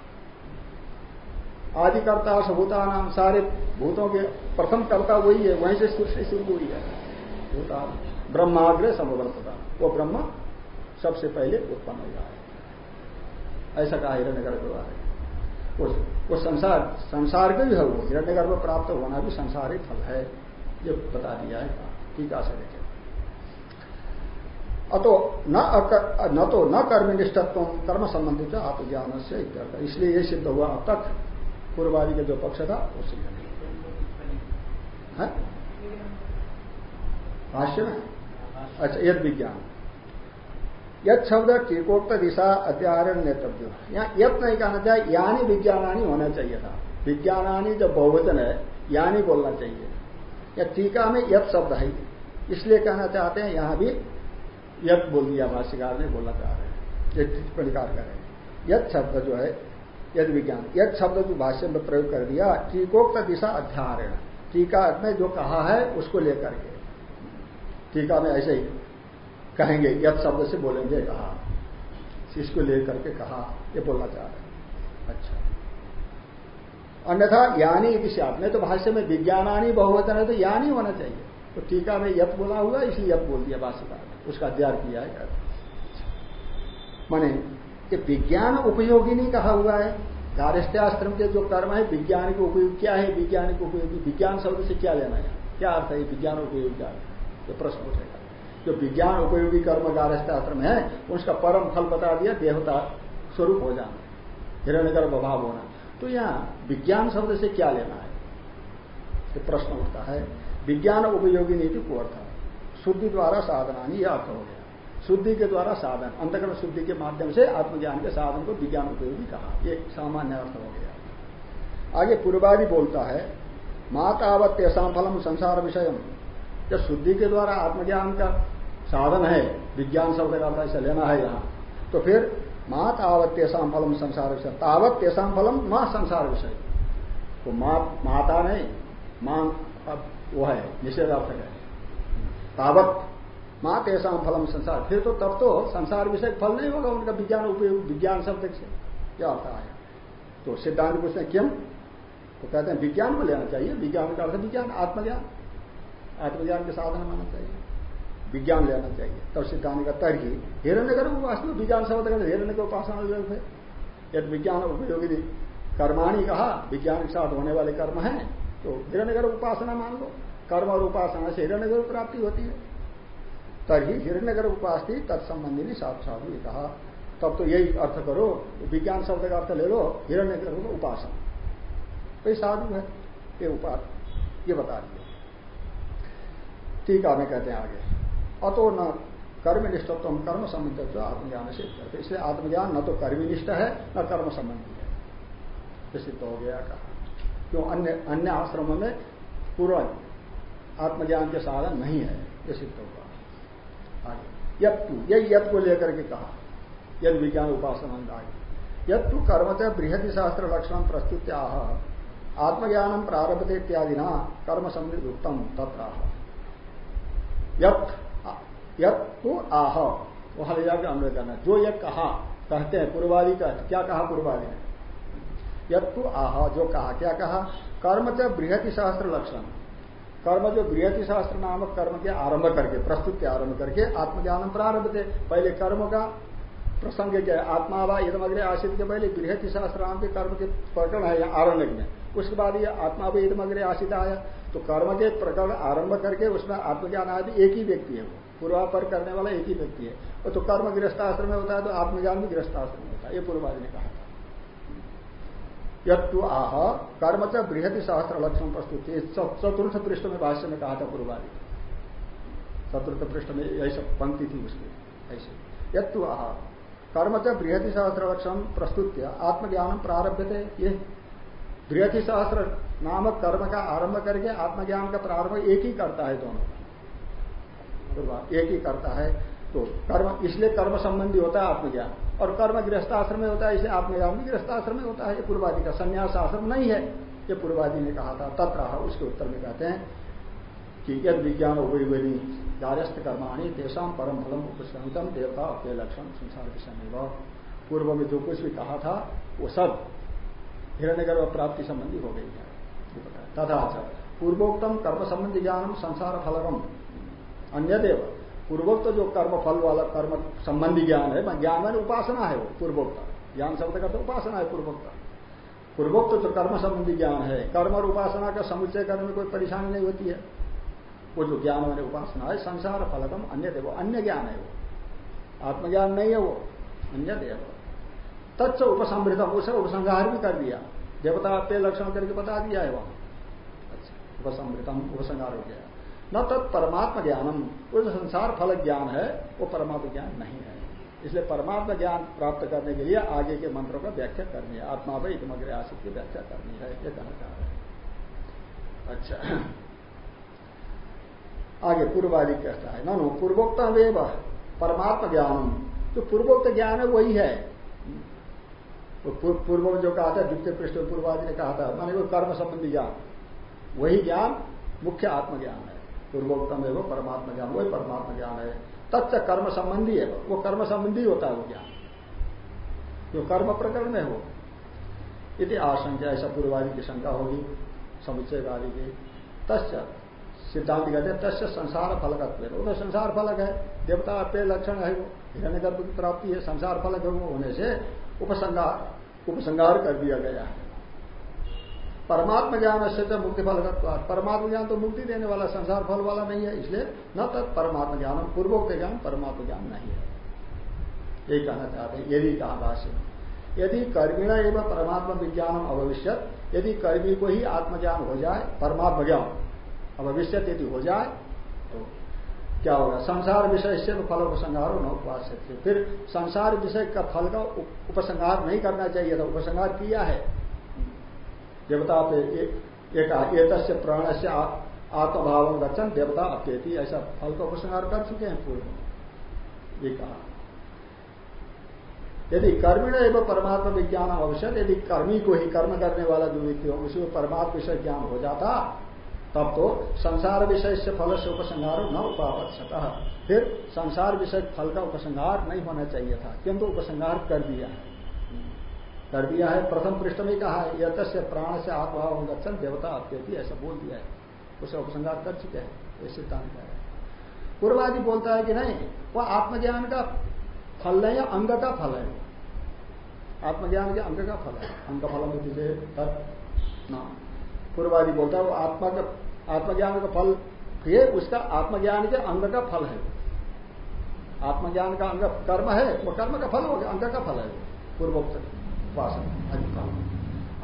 आदिकर्ता भूता नाम सारे भूतों के प्रथम कर्ता वही है वहीं से सृष्टि शुरू हुई है। भूता ब्रह्माग्रह समवर्तता वो ब्रह्म सबसे पहले उत्पन्न हुआ है। ऐसा कहा हिरण्य गर्भ है वो, संसार संसार के भी है वो हिरण्य गर्भ प्राप्त होना भी संसार ही फल है ये बता दिया है। टीका से देखे अतो न न तो न कर्मनिष्ठत्व कर्म संबंधित आत्मज्ञान से इसलिए ये सिद्ध हुआ अब तक पूर्वादि का जो पक्ष था, वो सिद्ध नहीं भाष्य में? अच्छा यद विज्ञान। यद शब्द टीकोक्त दिशा अत्यारण नेतव्य। यहाँ यद नहीं कहना चाहिए यानी विज्ञानानी होना चाहिए था। विज्ञानानी जब बहुवचन है, यानी बोलना चाहिए। या टीका में यद शब्द है। इसलिए कहना चाहते हैं, यहाँ भी यद बोल दिया भाष्यकार ने बोलना चाह रहे हैं। ये टिप्पणीकार करें यद शब्द जो है, यद विज्ञान यद शब्द जो भाष्य में प्रयोग कर दिया, टीकोक्त दिशा अध्यारण। टीका में जो कहा है, उसको लेकर के। टीका में ऐसे ही कहेंगे यद शब्द से बोलेंगे, कहा। इसको लेकर के कहा, ये बोलना चाह रहे अच्छा। अन्यथा यानी इसी आपने तो भाष्य में विज्ञानानी बहुवचन है तो यानी होना चाहिए। तो टीका में यत बोला हुआ, इसलिए यत बोल दिया भाष्यकार ने। उसका अध्ययन किया है माने ये विज्ञान उपयोगी नहीं कहा हुआ है। गारस्थ्याश्रम के जो कर्म है, विज्ञान के उपयोग क्या है? विज्ञानिक उपयोगी, विज्ञान शब्द से क्या लेना है? क्या अर्थ है विज्ञान उपयोगी क्या ये प्रश्न उठेगा। जो विज्ञान उपयोगी कर्म गारस्थ्याश्रम है, उसका परम फल बता दिया, देवता स्वरूप हो जाना हिरण्य अभाव होना। तो यहाँ विज्ञान शब्द से क्या लेना है? ये प्रश्न उठता है। विज्ञान उपयोगी नीति को अर्थ शुद्धि द्वारा साधना यह अर्थ हो गया। शुद्धि के द्वारा साधन अंतकरण शुद्धि के माध्यम से आत्मज्ञान के साधन को विज्ञान उपयोगी कहा। ये सामान्य अर्थ हो गया। आगे पूर्वादि बोलता है मातावत तेसाम फलम संसार विषय जब शुद्धि के द्वारा आत्मज्ञान का साधन है विज्ञान शब्द का ऐसा लेना है यहाँ। तो फिर माँ तावत तेसाम फलम संसार विषय तावत तेसाम फलम माँ संसार विषय तो मा, माता नहीं माँ अब वो है निषेधार्थक है। तावत माँ तेसाम फलम संसार। फिर तो तब तो संसार विषय फल नहीं होगा, उनका विज्ञान उपयोग, विज्ञान शब्द से। क्या अर्थ आया तो सिद्धांत पूछते हैं, क्यों? तो कहते हैं, विज्ञान को लेना चाहिए। विज्ञान का अर्थ विज्ञान, आत्मज्ञान। आत्मज्ञान के साधन माना चाहिए। विज्ञान लेना चाहिए। तब सिद्धांत का तर्क हिरण्य गर्भ उपासना विज्ञान शब्द का हिरण्य का उपासना है। यदि विज्ञान उपयोगी कर्माणी कहा, विज्ञान के साथ होने वाले कर्म है तो हिरण्य गर्भ उपासना मान लो। कर्म और उपासना से हिरण्य गर्भ प्राप्ति होती है। तभी हिरण्य हिरण्यगर उपासती तत्संबंधी साधु ये कहा, तब तो यही अर्थ करो, विज्ञान शब्द का अर्थ ले लो, हिरण्य गर्भ उपासना। कोई साधु है, ये उपास ये बता दिए टीका में कहते हैं आगे, अतो न कर्मनिष्ठत्व कर्म संबंधित आत्मज्ञान से करते इसलिए आत्मज्ञान न तो कर्मनिष्ठ है, न कर्म संबंधी है। सिद्ध हो गया, कहा। क्यों? अन्य अन्य आश्रमों में पूर्व आत्मज्ञान के साधन नहीं है, ये सिद्ध होगा। आगे। यत्तु यही यद को लेकर के कहा, यद विज्ञान उपासना आगे। यत्तु कर्मच बृहति शास्त्र लक्षण प्रस्तुत आह आत्मज्ञानम प्रारंभ इत्यादि ना कर्म संबंधित उत्तम तत्र आह, वहाँ ले जाकर अन्वय करना। जो यह कहा, कहते हैं, पूर्वादि का क्या कहा पूर्वादि ने? यत्तु आह, जो कहा, क्या कहा? कर्म च बृहति शास्त्र लक्षण। कर्म जो बृहति शास्त्र नामक कर्म के आरंभ करके, प्रस्तुत के आरंभ करके आत्मज्ञान प्रारंभ थे पहले कर्म का प्रसंग क्या है? आत्मावा यदमग्रे आशित के पहले बृहति शास्त्र नाम के कर्म के प्रकरण है आरण्य में। उसके बाद ये आत्माव यदमग्रे आशित आया। तो कर्म के प्रकरण आरंभ करके उसमें आत्मज्ञान आदि एक ही व्यक्ति है वो। पूर्वापर करने वाला एक ही व्यक्ति है। तो कर्म गृहस्थाश्रम में होता है तो आत्मज्ञान भी गृहस्थाश्रम में होता है। ये पूर्वादि ने कहा। यत्तु आह, कर्म च बृहति सहस्त्र लक्षण प्रस्तुत। चतुर्थ पृष्ठ में भाष्य में कहा था पूर्वादि चतुर्थ पृष्ठ में ऐसा पंक्ति थी उसकी ऐसे। यत्तु आह, कर्म च बृहति सहस्त्र लक्षण प्रस्तुत आत्मज्ञान प्रारंभ थे ये बृहति सहस्त्र नामक कर्म का आरंभ करके आत्मज्ञान का प्रारंभ एक ही करता है दोनों। एक ही करता है। तो कर्म, इसलिए कर्म संबंधी होता है आत्मज्ञान। और कर्म गृहस्थाश्रम में होता है, इसे आत्मज्ञान भी गृहस्थाश्रम में होता है। ये पूर्वादि का संन्यास आश्रम नहीं है, ये पूर्वादि ने कहा था, तत्र उसके उत्तर में कहते हैं कि यद विज्ञान उपयोगी गारस्थ कर्माणी तेषाम परम फलम उपस्कंतम देवता अपने लक्षण संसार के समय पूर्व में जो कुछ भी कहा था, वो सब हिरण्यगर्भ प्राप्ति संबंधी हो गई है। तथा पूर्वोक्तम कर्म संबंधी ज्ञानम, संसार फलकम अन्य देव पूर्वोक्त जो कर्म फल वाला, कर्म संबंधी ज्ञान है ज्ञान मैंने उपासना है वो, पूर्वोक्त। ज्ञान शब्द का तो उपासना है पूर्वोक्त। पूर्वोक्त तो कर्म संबंधी ज्ञान है। कर्म और उपासना का समुच्चय करने में कोई परेशानी नहीं होती है। वो जो ज्ञान मैंने उपासना है, संसार फलकम अन्य देखो अन्य ज्ञान है वो। आत्मज्ञान नहीं है वो, अन्य देव। तत्व उपसमृतम उसे उपसंहार भी कर दिया। देवता पे लक्षण करके बता दिया है वहाँ। अच्छा उपसमृतम उपसंहार हो गया। न तत् परमात्मा ज्ञानम। वो जो संसार फल ज्ञान है, वो परमात्मा ज्ञान नहीं है। इसलिए परमात्मा ज्ञान प्राप्त करने के लिए आगे के मंत्रों का व्याख्या करनी है। आत्मा भाई इतमग्र आशिक की व्याख्या करनी है। ये कहना चाह रहे हैं। अच्छा। आगे पूर्वादि कहता है नो पूर्वोक्त वेव परमात्मा ज्ञानम। जो पूर्वोक्त ज्ञान है, वही है। पूर्व जो कहा था, द्वितीय पृष्ठ पूर्वादि ने कहा था, माने वो कर्म संबंधी ज्ञान। वही ज्ञान मुख्य आत्मज्ञान है। पूर्वोत्तम एवं परमात्मा ज्ञान वही परमात्मा ज्ञान है। तत्व कर्म संबंधी है। वो कर्म संबंधी होता है वो ज्ञान। जो कर्म प्रकरण में हो। यदि आशंका, ऐसा पूर्वादि की शंका होगी, समुच्चयवादी की। तस् सिद्धांत कहते हैं, तस्य संसार फलक वो तो संसार फलक है। देवता पे लक्षण है वो। हिरण्य गर्भ की प्राप्ति है, संसार फलक है वो। होने से उपसंगार उपसंगार कर दिया गया है। परमात्मा ज्ञान से तो मुक्ति फल परमात्मा ज्ञान तो मुक्ति देने वाला, संसार फल वाला नहीं है, इसलिए न तत् परमात्मा ज्ञान पूर्वोक्त ज्ञान परमात्मा ज्ञान नहीं है। यही कहना चाहते हैं, यदि कहा भाष्य यदि कर्मिण एवं परमात्मा विज्ञान अभविष्य यदि कर्मी को ही आत्मज्ञान हो जाए, परमात्मा ज्ञान अभविष्य यदि हो जाए तो क्या होगा? संसार विषय से फल उपसंहार न उपवास फिर संसार विषय का फल का उपसंहार नहीं करना चाहिए था, उपसंहार किया है देवता एक से प्राण से आत्मभाव गचन देवता अपेति ऐसा फल का उपसंहार कर चुके हैं पूर्व ये कहा। यदि कर्मिण एवं परमात्मा विज्ञान अवश्य यदि कर्मी को ही कर्म करने वाला जो व्यक्ति हो, उसी को परमात्मा विषय ज्ञान हो जाता, तब तो संसार विषय से फल से उपसंहार न उपावश्यक फिर संसार विषय फल का उपसंहार नहीं होना चाहिए था, किंतु उपसंहार कर दिया है। कर दिया है, प्रथम पृष्ठ में कहा है यथ से प्राण से आत्माव गच्छन, देवता अत्यति ऐसा बोल दिया है। उसे उपसंगार कर चुके हैं, ये सिद्धांत है। पूर्वादि बोलता है कि नहीं, वह आत्मज्ञान का फल है या अंग का फल है? आत्मज्ञान के अंग का फल है। अंग फल में पूर्वादि बोलता है, वो आत्मा का, आत्मज्ञान का फल ये उसका आत्मज्ञान के अंग का फल है। आत्मज्ञान का अंग कर्म है, वो कर्म का फल हो गया, अंग का फल है। पूर्वोक्त। उपासना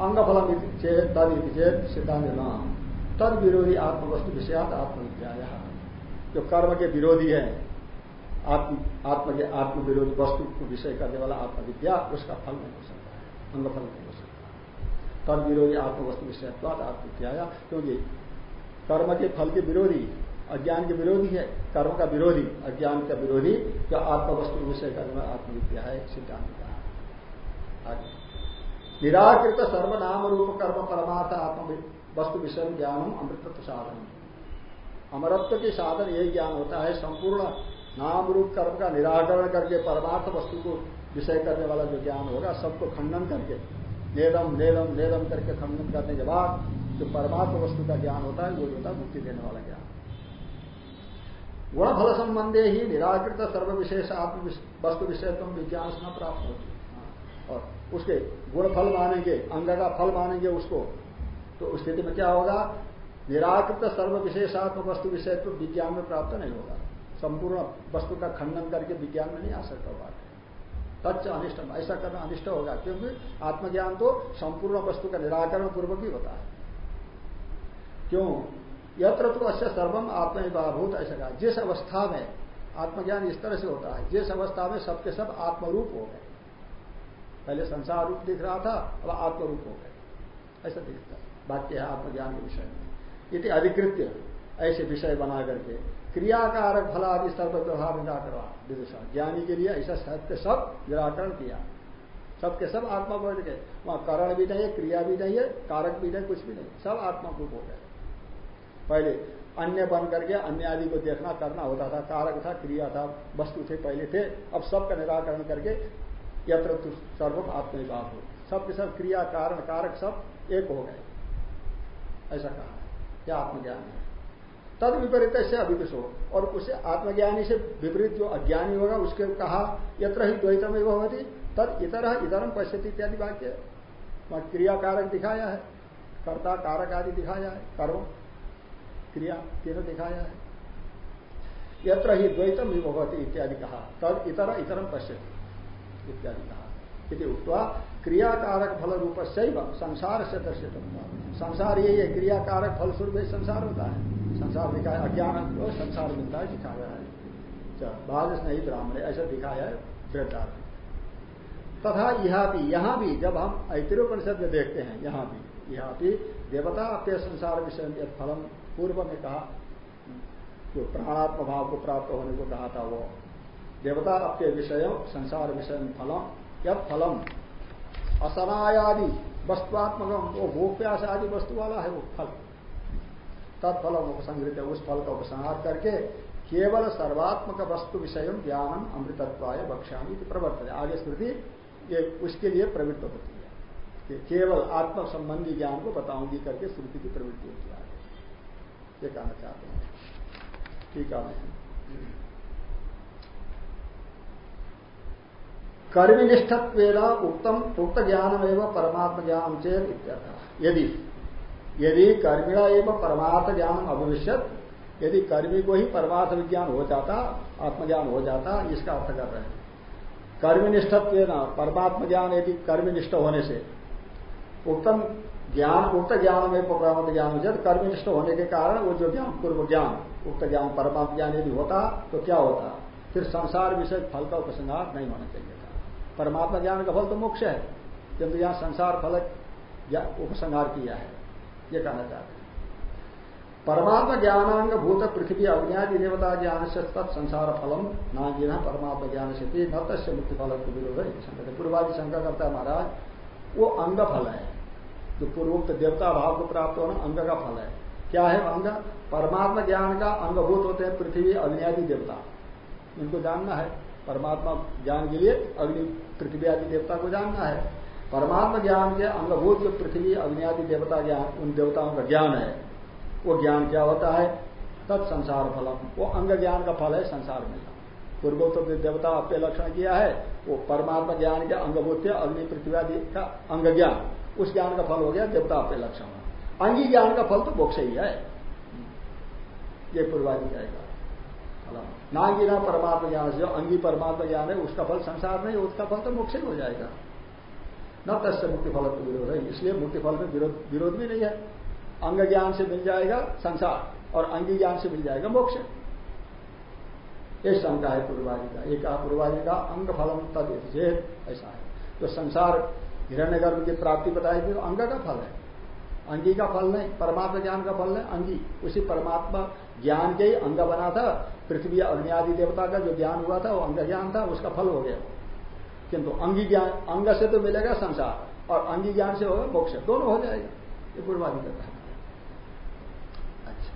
अंग फल चेत, तद चेत सिद्धांत नाम तद विरोधी आत्मवस्तु विषयात आत्मविद्या जो कर्म के विरोधी है, आत्म आत्म के आत्म विरोधी वस्तु को विषय करने वाला आत्मविद्या, उसका फल नहीं हो सकता है अंग फल नहीं हो सकता तद विरोधी आत्मवस्तु विषयत्वाद आत्मविद्या क्योंकि कर्म के फल के विरोधी, अज्ञान के विरोधी है, कर्म का विरोधी, अज्ञान का विरोधी, जो आत्मवस्तु विषय करने वाला आत्मविद्या है सिद्धांत का निराकृत सर्वनाम रूप कर्म परमार्थ आत्म वस्तु विषय ज्ञानम अमृतत्व साधन। अमरत्व के साधन यही ज्ञान होता है, संपूर्ण नाम रूप कर्म का निराकरण करके परमार्थ वस्तु को विषय करने वाला जो ज्ञान होगा, सबको खंडन करके, नेदम नेदम नेदम करके खंडन करने के बाद जो परमात्म वस्तु का ज्ञान होता है, वो होता है, मुक्ति देने वाला ज्ञान। गुण फल संबंधे ही निराकृत सर्व विशेष आत्म वस्तु विषयत्व विज्ञान प्राप्त होती। हाँ। और उसके गुण फल मानेंगे, अंग का फल मानेंगे उसको तो उस स्थिति में क्या होगा? निराकृत सर्व विशेषात्म वस्तु विषय तो विज्ञान में प्राप्त नहीं होगा। संपूर्ण वस्तु का खंडन करके विज्ञान में नहीं आ सकता बात। तच्च अनिष्ट ऐसा करना अनिष्ट होगा, क्योंकि आत्मज्ञान तो संपूर्ण वस्तु का निराकरण पूर्वक ही होता है। क्यों? यत्र तो अश्य सर्वम आत्मनिभाभूत ऐसा कहा। जिस अवस्था में आत्मज्ञान इस तरह से होता है, जिस अवस्था में सबके सब आत्मरूप हो गए पहले संसार रूप दिख रहा था, अब आत्मरूप हो गए ऐसा दिखता है। वाक्य है आत्मज्ञान के विषय में। यदि अधिकृत्य, ऐसे विषय बना करके क्रियाकारक फल आदि सर्व व्यवहार निराकरण विदुषा ज्ञानी के लिए ऐसा सबके सब निराकरण किया। सबके सब आत्मा बढ़ गए। वहाँ कारण भी नहीं है, क्रिया भी नहीं है, कारक भी नहीं, कुछ भी नहीं। सब आत्मा रूप हो गए। पहले अन्य बन करके अन्य आदि को देखना, करना होता था। कारक था, क्रिया था, वस्तु थे, पहले थे। अब सबका निराकरण करके यत्र सर्वम आत्मनिभाव हो। सबके सब क्रिया, कारण, कारक सब एक हो गए। ऐसा कहा है। क्या आत्मज्ञान है। तद विपरीत से अभिविश हो और उसे आत्मज्ञानी से विपरीत जो अज्ञानी होगा, उसके कहा, यत्र ही द्वैतम होती तद इतर इधरम पश्यति इत्यादि वाक्य। वहाँ क्रिया कारक दिखाया है, कर्ता, कारक आदि दिखाया है कर्म क्रिया, तीनों दिखाया है। यत्र ही द्वैतम विभवती इत्यादि कहा। तब इतर इतरम पश्य इत्यादि कहा। इति उत्वा क्रियाकारक फल रूप से संसार से दर्शित संसार यही है। क्रियाकारक फल स्वरूप संसार होता है संसार दिखाया अज्ञान को संसार मिलता है दिखाया है। बादश नहीं ब्राह्मण, ऐसा दिखाया है वृद्धार तथा यहाँ भी यहाँ भी जब हम ऐतिरोपनिषद में देखते हैं, यहाँ भी यहाँ भी देवता अपने संसार विषय फलम पूर्व में कहा। जो प्राणात्म भाव को प्राप्त होने को कहा था वो। देवता आपके विषय, संसार विषय फलम यद फलम। असनायादि वस्तुआत्मक वो भूख प्यास आदि वस्तु वाला है वो फल। तत्फलम उपसंग्रित उस फल का उपसंहार करके केवल सर्वात्मक वस्तु विषय ज्ञानम अमृतत्वाय बक्ष्यामी प्रवर्तन आगे स्मृति, ये उसके लिए प्रवृत्त होती है। कि केवल आत्म संबंधी ज्ञान को बताऊँगी करके स्मृति की प्रवृत्ति होती है। ये कहना चाहते हैं। ठीक है कर्मनिष्ठत्व उत्तम उक्त ज्ञान एवं परमात्म ज्ञान चेत इत्यर्थ। यदि यदि कर्मिणा एवं परमार्थ ज्ञान अभविष्यत, यदि कर्मी को ही परमार्थ विज्ञान हो जाता, आत्मज्ञान हो जाता, इसका अर्थ कर रहे हैं। कर्मनिष्ठत्व परमात्म ज्ञान यदि कर्मनिष्ठ होने से उत्तम ज्ञान उक्त ज्ञान में परमात्म ज्ञान हो जाए तो कर्मनिष्ठ होने के कारण वो जो ज्ञान पूर्व ज्ञान उक्त ज्ञान परमात्म ज्ञान यदि होता तो क्या होता? फिर संसार विषय फल का उपसंहार नहीं होना चाहिए। परमात्मा ज्ञान का फल तो मोक्ष है। किंतु यहाँ संसार फल उपसंहार किया है। ये कहना चाहते हैं। परमात्मा ज्ञानांग भूत पृथ्वी अग्नि देवता ज्ञान से तत् संसार फलम नागिना परमात्मा ज्ञान से न तस्य मुक्ति फल को विरोध है। पूर्वादि शंका करता है महाराज, वो अंग फल है। जो पूर्वोक्त देवता भाव को प्राप्त होना अंग का फल है। क्या है अंग? परमात्मा ज्ञान का अंगभूत होते हैं पृथ्वी अग्नि देवता। इनको जानना है। परमात्मा ज्ञान के लिए अग्नि पृथ्वी आदि देवता को जानना है। परमात्मा ज्ञान के अंगभूत जो पृथ्वी, अग्नि आदि देवता ज्ञान, उन देवताओं का ज्ञान है, वो ज्ञान क्या होता है? तत्संसार फलम। वो अंग ज्ञान का फल है, संसार में पूर्वोत्तर तो देवता अपने लक्षण किया है, वो परमात्मा ज्ञान के अंगभूत अग्नि पृथ्वी आदि का अंग ज्ञान। उस ज्ञान का फल हो गया देवता अपने लक्षण। अंगी ज्ञान का फल तो मोक्ष ही है। ये पूर्वादि कहेगा। नांगी ना परमात्मा ज्ञान जो अंगी परमात्मा ज्ञान है उसका फल संसार नहीं उसका फल तो मोक्ष ही हो जाएगा। न तस्य मुक्ति फल तो विरोध है, इसलिए मुक्ति फल में विरोध भी नहीं है। अंग ज्ञान से मिल जाएगा संसार, और अंगी ज्ञान से मिल जाएगा मोक्ष। ये शंका है पूर्वादि का। एक पूर्वाजी का अंग फलम तद ऐसा है। तो संसार हिरण्य गर्भ की प्राप्ति बताई थी तो अंग का फल है। अंगी का फल नहीं, परमात्मा ज्ञान का फल नहीं, अंगी। उसी परमात्मा ज्ञान के ही अंग बना था, पृथ्वी, अग्नि आदि देवता का जो ज्ञान हुआ था, वो अंग ज्ञान था, उसका फल हो गया। किंतु अंगी ज्ञान, अंग से तो मिलेगा संसार, और अंगी ज्ञान से होगा मोक्ष। दोनों हो जाएगा। ये पूर्वादि का है अच्छा।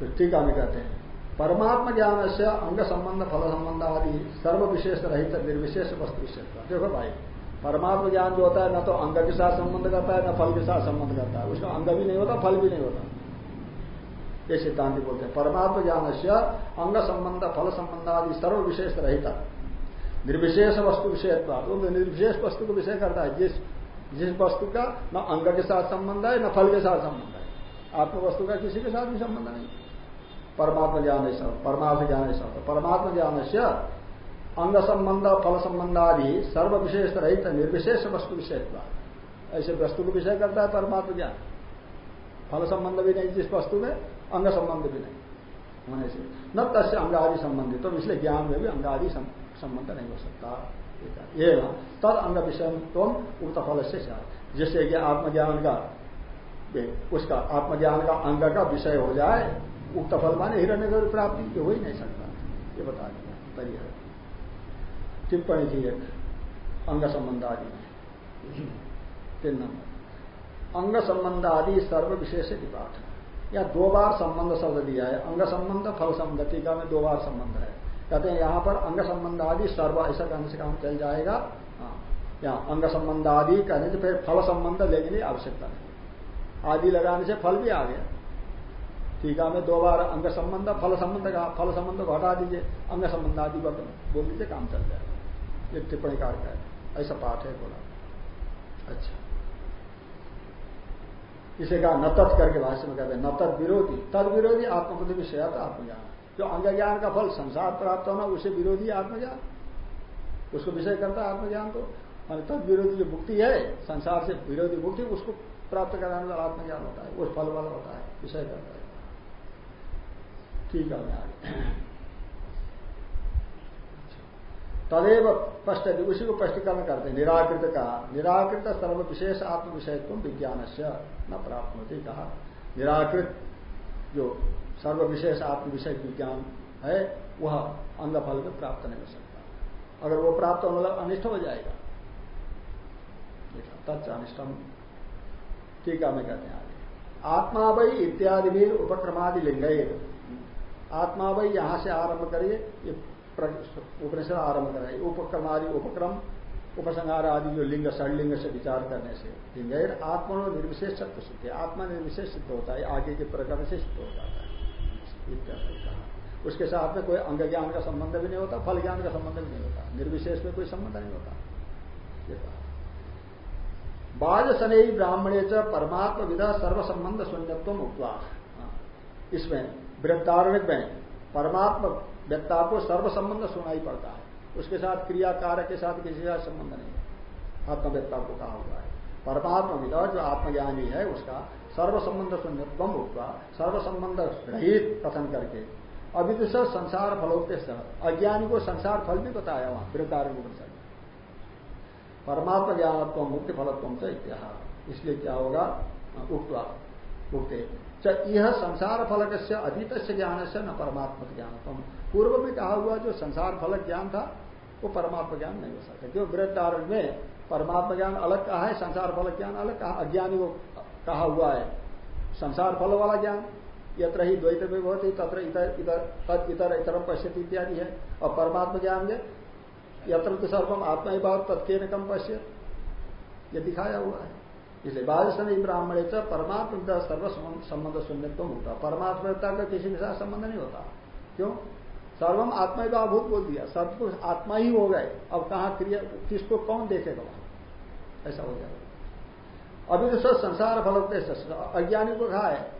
तो टीका में कहते हैं, परमात्मा ज्ञान से अंग संबंध, फल संबंध आदि सर्व विशेष रहित निर्विशेष वस्तु विशेष देखो भाई परमात्मा ज्ञान जो होता है, न तो अंग के साथ संबंध करता है, न फल के साथ संबंध करता है। उसका अंग भी नहीं होता, फल भी नहीं होता। ये सिद्धांत बोलते हैं। परमात्मा ज्ञान से अंग संबंध, फल संबंध आदि सर्व विशेष रहता। निर्विशेष वस्तु विषय तो निर्विशेष वस्तु को विषय करता है। जिस जिस वस्तु का न अंग के साथ संबंध है, न फल के साथ संबंध है। आत्म वस्तु का किसी के साथ भी संबंध नहीं। परमात्मा ज्ञान ऐसा परमात्मा ज्ञान ऐसा परमात्मा ज्ञान से अंग संबंध फल संबंध आदि सर्व विशेष रहित निर्विशेष वस्तु विषय ऐसे वस्तु को विषय करता है परमात्मा ज्ञान। फल संबंध भी नहीं जिस वस्तु में अंग संबंध भी नहीं। होने से। न तस्य अंग आदि संबंधित तो इसलिए ज्ञान में भी अंगादि संबंध नहीं हो सकता। ये तद अंग विषय तुम उक्त फल से जिससे कि आत्मज्ञान का उसका आत्मज्ञान का अंग का विषय हो जाए, उक्त फल माने हिरण्य प्राप्ति हो ही नहीं सकता। ये बता दिया। तैयार टिप्पणी थी एक, अंग संबंध आदि में तीन नंबर। अंग संबंध आदि सर्व विशेष पाठ या दो बार संबंध शब्द दिया है। अंग संबंध, फल संबंध, टीका में दो बार संबंध है। कहते हैं यहाँ पर अंग संबंध आदि सर्व, ऐसा कहने से काम चल जाएगा। हाँ। या अंग संबंध आदि कहने से फिर फल संबंध लेने की आवश्यकता नहीं। आदि लगाने से फल भी आ गया। टीका में दो बार अंग संबंध, फल संबंध का, फल संबंध को हटा दीजिए। अंग संबंध आदि बोल दीजिए, काम चल जाएगा। ये टिप्पणी कार का है। ऐसा पाठ है बोला। अच्छा। इसे कहा न तत् करके भाष्य में कहते हैं न तद विरोधी। तद विरोधी आत्मबुद्धि विषय आत्मज्ञान। जो अंग ज्ञान का फल संसार प्राप्त होना, उसे विरोधी आत्मज्ञान। उसको विषय करता है आत्मज्ञान को। मान तद विरोधी जो मुक्ति है, संसार से विरोधी मुक्ति, उसको प्राप्त कराने वाला आत्मज्ञान होता है। उस फल वाला होता है, विषय करता है। ठीक है, आगे। तदेव स्पष्ट उसी को स्पष्टीकरण करते हैं। निराकृत का, निराकृत सर्व विशेष आत्म विषयत्व विज्ञान से न प्राप्त होती कहा। निराकृत जो सर्व विशेष आत्म विषय विज्ञान है, वह अंग फल में प्राप्त नहीं हो सकता। अगर वो प्राप्त होने लगा अनिष्ट हो जाएगा। तत्व अनिष्टम टीका में कहते हैं आगे। आत्मा वही इत्यादि भी उपक्रमादि लिंग। आत्मा वही यहाँ से आरंभ करिए उपनिषद आरंभ कराए उपक्रम आदि उपक्रम उपसंहार आदि जो लिंग, षडलिंग से विचार करने से लिंग आत्मा निर्विशेष सत्य सिद्ध आत्मा निर्विशेष सिद्ध होता है, आगे के प्रकरण से सिद्ध हो जाता है। उसके साथ में कोई अंग ज्ञान का संबंध भी नहीं होता, फल ज्ञान का संबंध भी नहीं होता। निर्विशेष में कोई संबंध नहीं होता। बाज शनि ब्राह्मणे च परमात्म विधा सर्व संबंध शून्यत्व उपवा हाँ। इसमें वृद्धारणिक में परमात्मा व्यक्ता को सर्व संबंध सुनाई पड़ता है। उसके साथ क्रिया कार्य के साथ किसी का संबंध नहीं है। आत्मव्यक्ता को कहा हुआ है। परमात्मा विदा जो आत्मज्ञानी है, उसका सर्व संबंध शून्यत्व होगा सर्व संबंध रहित कथन करके अभी तो सर संसार फलोक्ते सह अज्ञानी को संसार फल भी बताया वहाँ वृद्धारण परिषद परमात्मा ज्ञानत्व मुक्ति फलत्व से इसलिए क्या होगा? उक्वा उक्ते। यह संसार फलक से अतीत ज्ञान से न परमात्मा ज्ञान। पूर्व में कहा हुआ जो संसार फलक ज्ञान था, वो परमात्मा ज्ञान नहीं हो सकता। क्यों वृद्धारण में परमात्मा ज्ञान अलग कहा है संसार फलक ज्ञान अलग कहा, अज्ञानी को कहा हुआ है संसार फल वाला ज्ञान। यत्र ही द्वैत में बहुत ही तत्र इतर इतर तद इतर इतर पश्यत इत्यादि है। और परमात्मा ज्ञान में यत्र तो सर्वम आत्मा ही बात तत्के कम पश्य दिखाया हुआ है। इसलिए बाजसन ब्राह्मण परमात्मा सर्व संबंध शून्य तो होता। परमात्मता का किसी के साथ संबंध नहीं होता। क्यों? सर्वम आत्मा का अभूत बोल दिया। सब कुछ आत्मा ही हो गए। अब कहा क्रिया किसको कौन देखेगा? वहाँ ऐसा हो जाएगा। अभी तो सब संसार फल अज्ञानी को कहा है,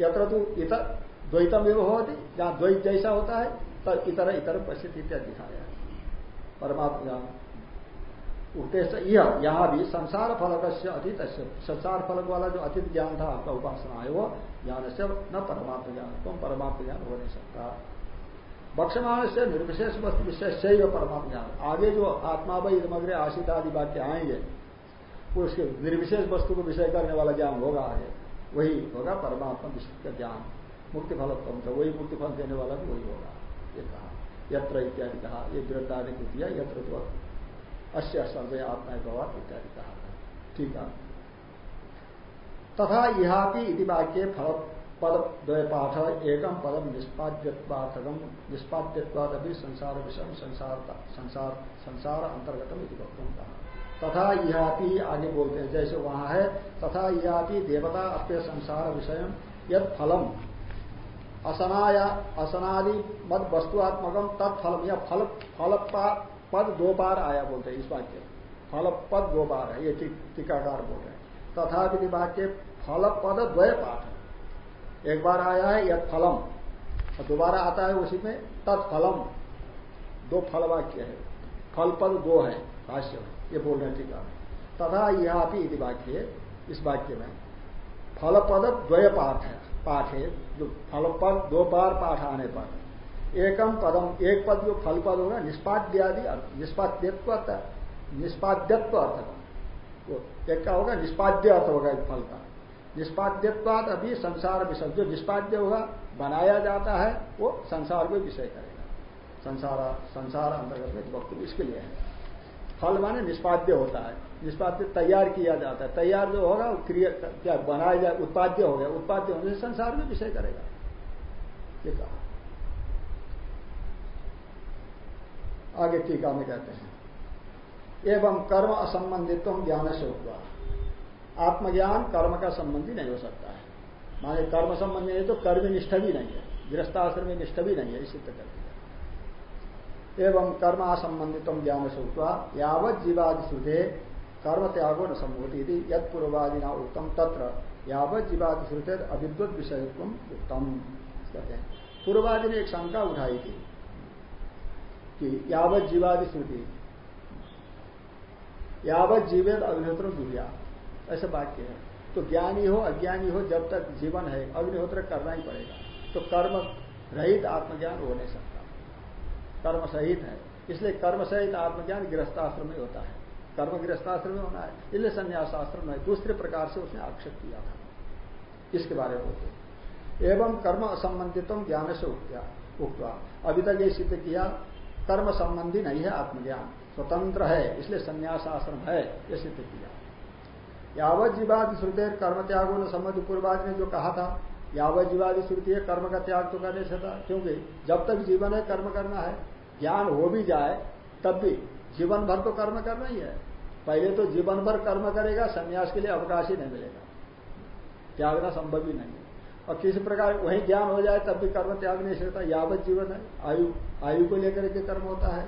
यत्र तो इतर द्वैतम एवं होती जहाँ द्वैत जैसा होता है, तब इतर इतर परिस्थिति इत्यादि दिखाया परमात्मा उद्देश्य यह भी संसार फलक से अतीत संसार फलक वाला जो अतीत ज्ञान था, आपका उपासना है वो ज्ञान से न परमात्म ज्ञान, तुम परमात्म ज्ञान हो नहीं सकता। बक्षमाण से निर्विशेष वस्तु विशेष से ही परमात्म ज्ञान। आगे जो आत्मा इधमग्रे आशित आदि वाक्य आएँगे उसके निर्विशेष वस्तु को विषय करने वाला ज्ञान होगा आगे। वही होगा परमात्मा विशिष्ट का ज्ञान। मुक्ति फल वही मुक्ति फल देने वाला भी वही होगा। ये कहा। यत्र इत्यादि कहा। ये वृद्धादि को दिया यत्र अश्य सर्वे आत्मा भगवान इत्यादि कहा ठीक है? तथा यहापि इति वाक्य फल पद द्वय पाठ एकम पदम निष्पाद्यवाथकम निष्पाद्यवाद अभी संसार विषय संसार संसार संसार अंतर्गतम इति वक्तम कहा। तथा यहापि आगे बोलते हैं, जैसे वहाँ है, तथा यहापि देवता अप्य संसार विषय यद फलम, असनाया, असनादि मद वस्तुआत्मकम तत्फलम या फल फल पद दो बार आया बोलते हैं इस वाक्य फल पद दो बार है, ये टीकाकार बोल रहे हैं। तथा विधि वाक्य फल पद द्वय पाठ एक बार आया है, यद फलम। और दोबारा आता है उसी में तत्फलम दो फल वाक्य है। फल पद दो है, भाष्य में। ये बोल रहे हैं टीका तथा यह भी यदि वाक्य, इस वाक्य में। फल पद द्वय पाठ है पाठ है। जो फल पद दो बार पाठ आने पर। एकम पदम एक पद जो फल पद होगा, निष्पाद्यादि अर्थ, निष्पाद्यत्व निष्पाद्यत्व अर्थ एक का होगा? निष्पाद्य अर्थ होगा फल का। निष्पाद्यत्वाद अभी संसार विषय, जो निष्पाद्य होगा, बनाया जाता है, वो संसार को विषय करेगा। संसार संसार अंतर्गत में वक्तव्य इसके लिए है। फल माने निष्पाद्य होता है। निष्पाद्य तैयार किया जाता है। तैयार जो होगा क्रिया, क्या बनाया जाए, उत्पाद्य हो गया। उत्पाद्य होने से संसार में विषय करेगा। ये कहा। आगे टीका में कहते हैं। एवं कर्म असंबंधित्व ज्ञान से हुआ आत्मज्ञान कर्म का संबंधी नहीं हो सकता है। माने कर्म संबंधी नहीं तो कर्म निष्ठा भी नहीं है। गृहस्थाश्रम में निष्ठा भी नहीं है कर दिया एवं कर्म असंबंधित ज्ञान से हुआ यावत जीवादि श्रुते कर्म त्यागो न संभूति यद पूर्वादि न उत्तम तत्र। यावत जीवाद श्रुति अविद्वत विषयत्व उत्तम कहते हैं पूर्वादि ने एक शंका उठाई थी। कि यावत जीवादि श्रुति यावत जीवेद अग्निहोत्र दुर्या। ऐसा वाक्य है। तो ज्ञानी हो, अज्ञानी हो, जब तक जीवन है, अग्निहोत्र करना ही पड़ेगा। तो कर्म रहित आत्मज्ञान हो नहीं सकता। कर्म सहित है। इसलिए कर्म सहित आत्मज्ञान गृहस्थाश्रम में होता है। कर्म गृहस्थाश्रम में होना है। इसलिए संन्यासाश्रम में दूसरे प्रकार से उसने आक्षेप किया था। इसके बारे में होते एवं कर्म असंबंधितम ज्ञान से उक्ता अभी तक ये सिद्ध किया कर्म संबंधी नहीं है आत्मज्ञान। स्वतंत्र है, इसलिए संन्यास आश्रम है यह सिद्ध किया। यावत जीवादि श्रुति कर्म त्यागो ने संबंध पूर्वादि ने जो कहा था यावत जीवादि श्रुति है कर्म का त्याग तो करने से था, क्योंकि जब तक जीवन है, कर्म करना है, ज्ञान हो भी जाए, तब भी जीवन भर तो कर्म करना ही है। पहले तो जीवन भर कर्म करेगा, संन्यास के लिए अवकाश ही नहीं मिलेगा। त्यागना संभव ही नहीं और किसी प्रकार वही ज्ञान हो जाए, तब भी कर्म त्याग नहीं सकता। यावत जीवन है, आयु आयु को लेकर के कर्म होता है।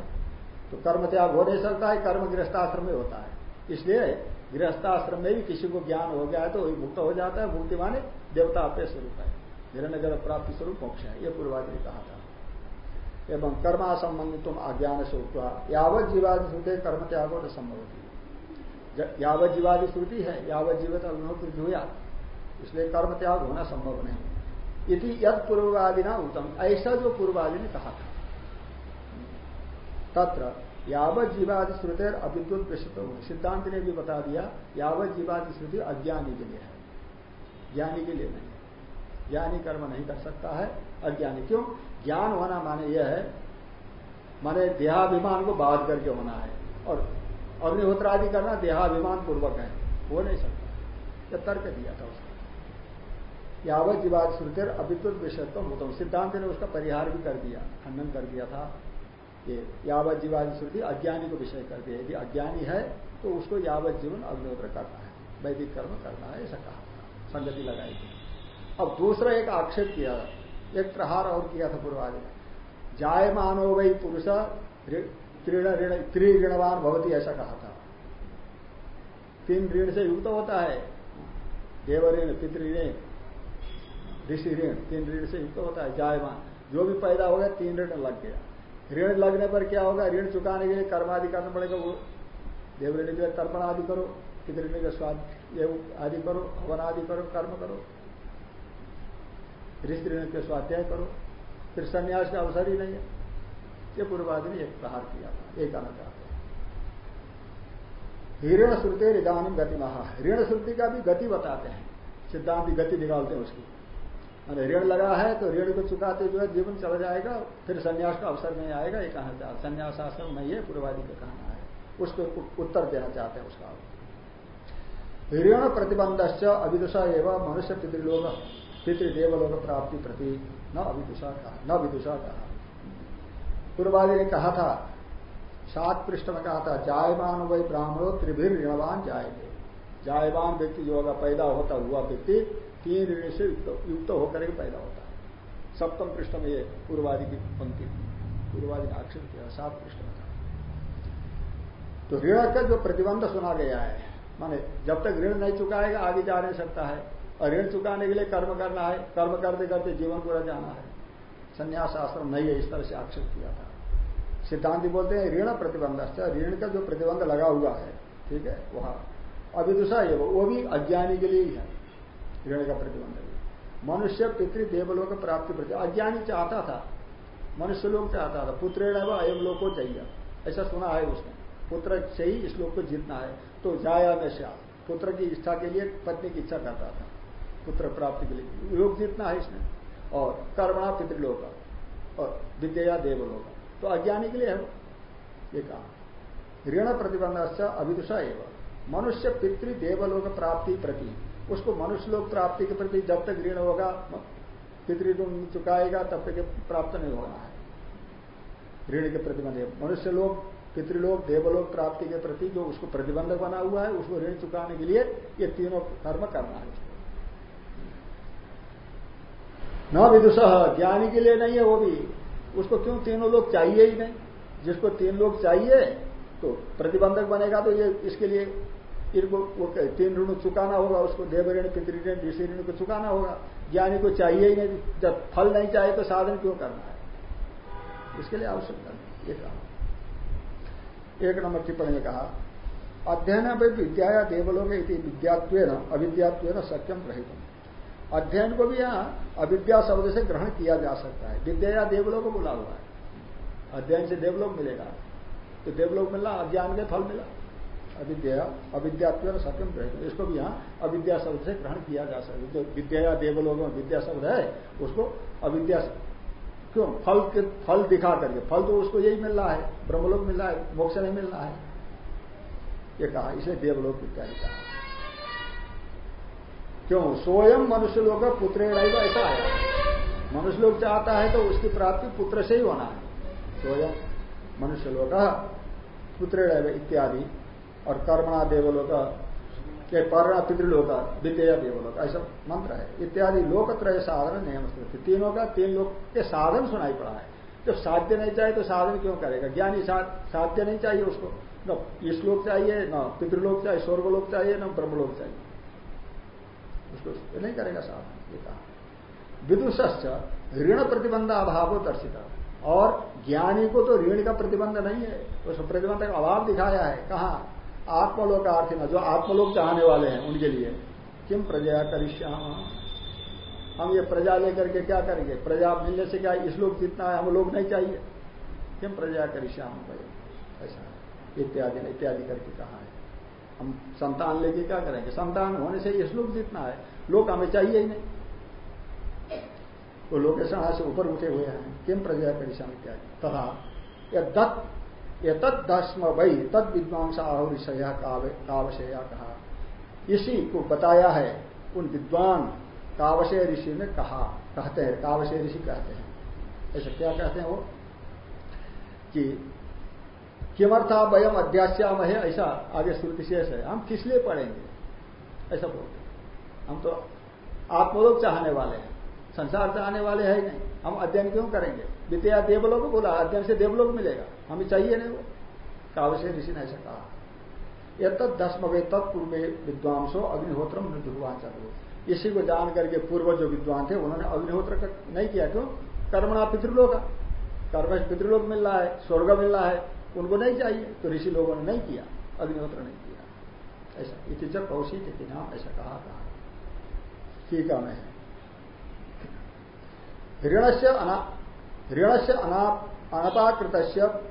तो कर्म त्याग हो नहीं सकता है, कर्म गृहस्थाश्रम में होता है। इसलिए गृहस्थाश्रम में भी किसी को ज्ञान हो गया है तो वही मुक्त हो जाता है मुक्ति माने देवता अपने स्वरूप है। हिरण्य प्राप्ति स्वरूप मोक्ष है, ये पूर्वाज ने कहा था। एवं कर्मा संबंधित तुम अज्ञान से उत्वा यावत जीवादि श्रुति कर्म त्यागो न संभव होती यावत जीवादि श्रुति है, यावत जीवित अग्निहोत्र हुआ इसलिए कर्म त्याग होना संभव नहीं। इति यद पूर्ववादि ना उत्तम ऐसा जो पूर्वादि ने कहा था। तत्र यावत जीवादि श्रुति अविद्युत विशिष्ट सिद्धांत ने भी बता दिया, यावत जीवादि श्रुति अज्ञानी के लिए है। ज्ञानी के लिए नहीं। ज्ञानी कर्म नहीं कर सकता है, अज्ञानी। क्यों? ज्ञान होना माने यह है, माने देहाभिमान को बाध करके होना है। और अग्निहोत्र आदि करना देहाभिमान पूर्वक है। हो नहीं सकता। यह तर्क दिया था उसने। यावत जीवाद श्रुति अविद्युत विषयत्व होता सिद्धांत ने उसका परिहार भी कर दिया, खंडन कर दिया था। ये यावत जीवादि श्रुति अज्ञानी को विषय कर दिया। यदि अज्ञानी है तो उसको यावत जीवन अग्निहोत्र करना है। वैदिक कर्म करना है, ऐसा कहा संगति लगाई थी। अब दूसरा एक आक्षेप किया, एक प्रहार और किया था पूर्वादि ने। जाय मानो वही पुरुष त्रिऋणवान भवती, ऐसा कहा था। तीन ऋण से युक्त होता है। देव ऋण पितृण ऋषि ऋण तीन ऋण से युक्त होता है, जायमान। जो भी पैदा हो गया, तीन ऋण लग गया। ऋण लगने पर क्या होगा? ऋण चुकाने के लिए कर्म आदि करना पड़ेगा, वो देवऋण के लिए तर्पण आदि करो पितृण के स्वाद आदि करो, हवन आदि करो, कर्म करो। ऋषि ऋण के स्वाध्याय करो। फिर संन्यास का अवसर ही नहीं है। ये पूर्वादि ने एक प्रहार किया था ये कहना चाहते हैं। ऋण श्रुति इधानी गति महा ऋण श्रुति का भी गति बताते हैं। सिद्धांत गति निकालते हैं उसकी। मैंने ऋण लगा है तो ऋण को चुकाते जो है जीवन चला जाएगा, फिर संन्यास का अवसर नहीं आएगा, ये कहना चाहते संन्यास आश्रम नहीं है पूर्वादि का कहना है। उसको उत्तर देना चाहते हैं उसका ऋण प्रतिबंध अविदुषा एवं मनुष्य पितृलोक, पितृदेवलोक प्राप्ति प्रति न अविदुषा कहा न विदुषा कहा। पूर्वादि ने कहा था, सात पृष्ठ में कहा था, जायमान वही ब्राह्मणों त्रिभिर ऋणवान जाएँगे जायमान व्यक्ति जो होगा पैदा होता हुआ व्यक्ति तीन ऋण से युक्त होकर के पैदा होता है। सप्तम पृष्ठ में ये पूर्वादि की पंक्ति, पूर्वादि ने आक्षेप किया, सात पृष्ठ में था तो ऋण का जो प्रतिबंध सुना गया है, माने जब तक ऋण नहीं चुकाएगा, आगे जा नहीं सकता है। और ऋण चुकाने के लिए कर्म करना है, कर्म करते करते जीवन पूरा जाना है। संन्यास आश्रम नहीं है, इस तरह से आक्षेप किया था। सिद्धांति बोलते हैं, ऋण प्रतिबंध। ऋण का जो प्रतिबंध लगा हुआ है, ठीक है, वहाँ। अभिदुषा ये, वो भी अज्ञानी के लिए ही है। ऋण का प्रतिबंध मनुष्य पितृ देवलोक प्राप्ति प्रति अज्ञानी चाहता था। मनुष्य लोग चाहता था। पुत्र अयम लोग को चाहिए ऐसा सुना है उसने। पुत्र से ही इस लोग को जीतना है। तो जाया नशा पुत्र की इच्छा के लिए पत्नी की इच्छा करता था। पुत्र प्राप्ति के लिए योग जीतना है इसने। और कर्मणा पितृलोक और विद्या देवलोक। तो अज्ञानी के लिए है ये कहा। ऋण प्रतिबंध अभिदुषा एवं। मनुष्य पितृ देवलोक प्राप्ति प्रति उसको मनुष्य लोग प्राप्ति के प्रति जब तक ऋण होगा पितृऋण चुकाएगा, तब तक प्राप्त नहीं होना है। ऋण के प्रतिबंध मनुष्य लोग पितृलोक देवलोक प्राप्ति के प्रति जो उसको प्रतिबंधक बना हुआ है, उसको ऋण चुकाने के लिए ये तीनों कर्म करना है। न विदुष, ज्ञानी के लिए नहीं है वो भी। उसको क्यों तीनों लोग चाहिए ही नहीं? जिसको तीन लोग चाहिए तो प्रतिबंधक बनेगा तो ये इसके लिए इनको वो तीन ऋण चुकाना होगा, उसको देव ऋण, पितृ ऋण, ऋषि ऋण को चुकाना होगा। ज्ञानी को चाहिए ही नहीं, जब फल नहीं चाहिए तो साधन क्यों करना है? इसके लिए आवश्यकता नहीं ये कहा एक नंबर टिप्पणी में कहा, अध्ययन विद्या या देवलोक विद्यात्व अविद्यात्व सत्यम रहित अध्ययन को भी यहाँ अविद्या शब्द से ग्रहण किया जा सकता है। विद्या या देवलोक बोला हुआ है। अध्ययन से देवलोक मिलेगा। तो देवलोक मिलना, अज्ञान के फल मिला। अविद्या अविद्यात्व सत्यम रहित इसको भी यहाँ अविद्या शब्द से ग्रहण किया जा सकता है। जो विद्या देवलोक में विद्या शब्द है, उसको अविद्या क्यों? फल के, फल दिखा करके। फल तो उसको यही मिल रहा है। ब्रह्मलोक मिल रहा है, मोक्ष नहीं मिल रहा है। ये कहा, इसे देवलोक इत्यादि कहा। क्यों? स्वयं मनुष्य लोग पुत्र ऐसा आया मनुष्य लोग चाहता है तो उसकी प्राप्ति पुत्र से ही होना है। स्वयं मनुष्य लोग पुत्र इत्यादि। और कर्मणा देवलोक के पर्णा पितृलोक विद्या देवलोक, ऐसा मंत्र है। इत्यादि लोकत्रय साधन नियम तीनों का तीन लोग के साधन सुनाई पड़ा है। जब साध्य नहीं चाहिए तो साधन क्यों करेगा? ज्ञानी साध्य नहीं चाहिए उसको। न ईश्लोक चाहिए, न पितृलोक चाहिए, स्वर्गलोक चाहिए, न ब्रह्मलोक चाहिए। उसको नहीं करेगा साधन, ये कहा। विदुष ऋण प्रतिबंध अभाव दर्शिता। और ज्ञानी को तो ऋण का प्रतिबंध नहीं है। उस प्रतिबंध का अभाव दिखाया है। कहा? आत्मलोक न जो आत्मलोक चाहने वाले हैं उनके लिए। किम प्रजा करिष्याम? हम ये प्रजा लेकर के क्या करेंगे? प्रजा मिलने से क्या इस लोग जितना है, हम लोग नहीं चाहिए? किम प्रजया करिष्याम भाई? ऐसा इत्यादि इत्यादि करके कहा है। हम संतान लेके क्या करेंगे? संतान होने से इस लोग जितना है लोग हमें चाहिए ही नहीं। वो लोकेशन से ऊपर उठे हुए हैं। किम प्रजया करिष्याम इत्यादि। तथा यह दत्त ये तद दस्म वही तद विद्वांस आहुषया कावशया कहा। इसी को बताया है उन विद्वान कावशय ऋषि ने कहा, कहते हैं, कावशय ऋषि कहते हैं। ऐसा क्या कहते हैं वो? कि किमर्था वयम अध्याश्याम है ऐसा आगे श्रुति शेष है। हम किस लिए पढ़ेंगे? ऐसा बोलते हम तो आत्मलोक चाहने वाले हैं। संसार चाहने वाले हैं ही नहीं। हम अध्ययन क्यों करेंगे? विद्या देवलोक बोला, अध्ययन से देवलोक मिलेगा। हमें चाहिए नहीं वो। काव्य ऋषि ने ऐसा कहा। यह तद दसमवे तत्पूर्व विद्वांसो अग्निहोत्र चलो इसी को जान करके पूर्व जो विद्वान थे, उन्होंने अग्निहोत्र नहीं किया। क्यों? कर्मणा पितृलोक कर्म पितृलोक मिल रहा है, स्वर्ग मिल रहा है, उनको नहीं चाहिए। तो ऋषि लोगों ने नहीं किया, अग्निहोत्र नहीं किया। ऐसा इतिचर कौशिक नाम ऐसा कहा था। है, मैं। ऋण से ऋण से अनपाकृत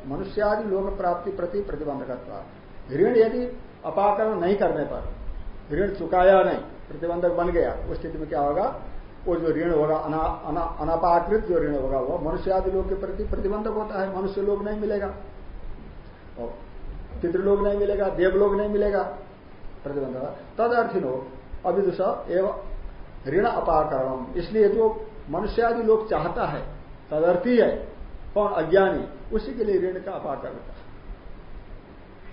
मनुष्यादि लोक प्राप्ति प्रति प्रतिबंधक ऋण यदि अपाकरण नहीं करने पर, ऋण चुकाया नहीं, प्रतिबंधक बन गया, उस स्थिति में क्या होगा? वो जो ऋण होगा अनापाकृत जो ऋण होगा, वो मनुष्यादि लोग के प्रति प्रतिबंधक होता है, मनुष्य लोग नहीं मिलेगा। और पितृलोग नहीं मिलेगा देवलोग नहीं मिलेगा, प्रतिबंधक। तद अर्थिनो अभिदुष एवं ऋण अपाकरण इसलिए जो मनुष्यादि लोग चाहता है, तदर्थी है। कौन अज्ञानी, उसी के लिए ऋण का अपाकरण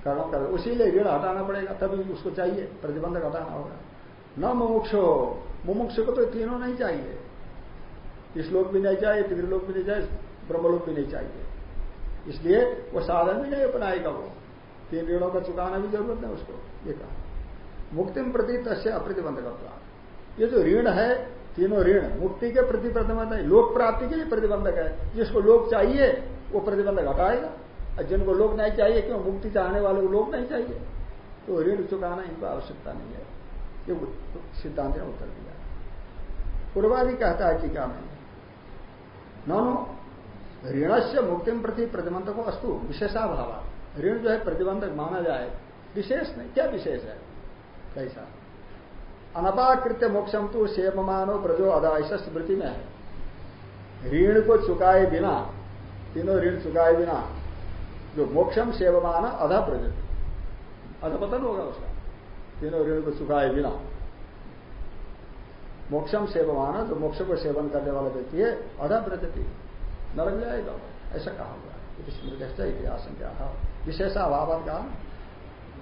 कर्म कर, उसी लिए ऋण हटाना पड़ेगा, तभी उसको चाहिए, प्रतिबंधक हटाना होगा। न मुमुक्ष हो मुमुक्ष को तो तीनों नहीं चाहिए। इस लोक भी नहीं चाहिए पितृलोक भी नहीं चाहिए, ब्रह्मलोक भी नहीं चाहिए। इसलिए वो साधन भी नहीं अपनाएगा वो। तीन ऋणों का चुकाना भी ज़रूरत है उसको, ये कहा। मुक्ति प्रति तस्य अप्रतिबंधक ये जो ऋण है तीनों ऋण, मुक्ति के प्रति प्रतिबंधक नहीं, लोक प्राप्ति के लिए प्रतिबंधक है। जिसको लोग चाहिए, वो प्रतिबंधक हटाएगा। और जिनको लोग नहीं चाहिए, क्यों? मुक्ति चाहने वाले को लोग नहीं चाहिए। तो ऋण चुकाना इनको आवश्यकता नहीं है। ये सिद्धांत ने उत्तर दिया। पूर्वादि कहता है टीका में नो ऋण से मुक्ति प्रति प्रतिबंधक अस्तु विशेषाभाव ऋण जो है प्रतिबंधक माना जाए। विशेष नहीं, क्या विशेष है? कैसा? अनपाकृत्य मोक्षम तो सेवमानो ब्रजो अदा ऐसा स्मृति में। है ऋण को चुकाए बिना, तीनों ऋण चुकाए बिना, जो मोक्षम सेवमान, अधा प्रजति अधपतन होगा उसका। तीनों ऋण को चुकाए बिना। मोक्षम सेवमान, जो मोक्ष को सेवन करने वाला व्यक्ति है, अधा प्रजति नरक जाएगा। ऐसा कहा हुआ स्मृति इतिहास क्या विशेषाभाव कहा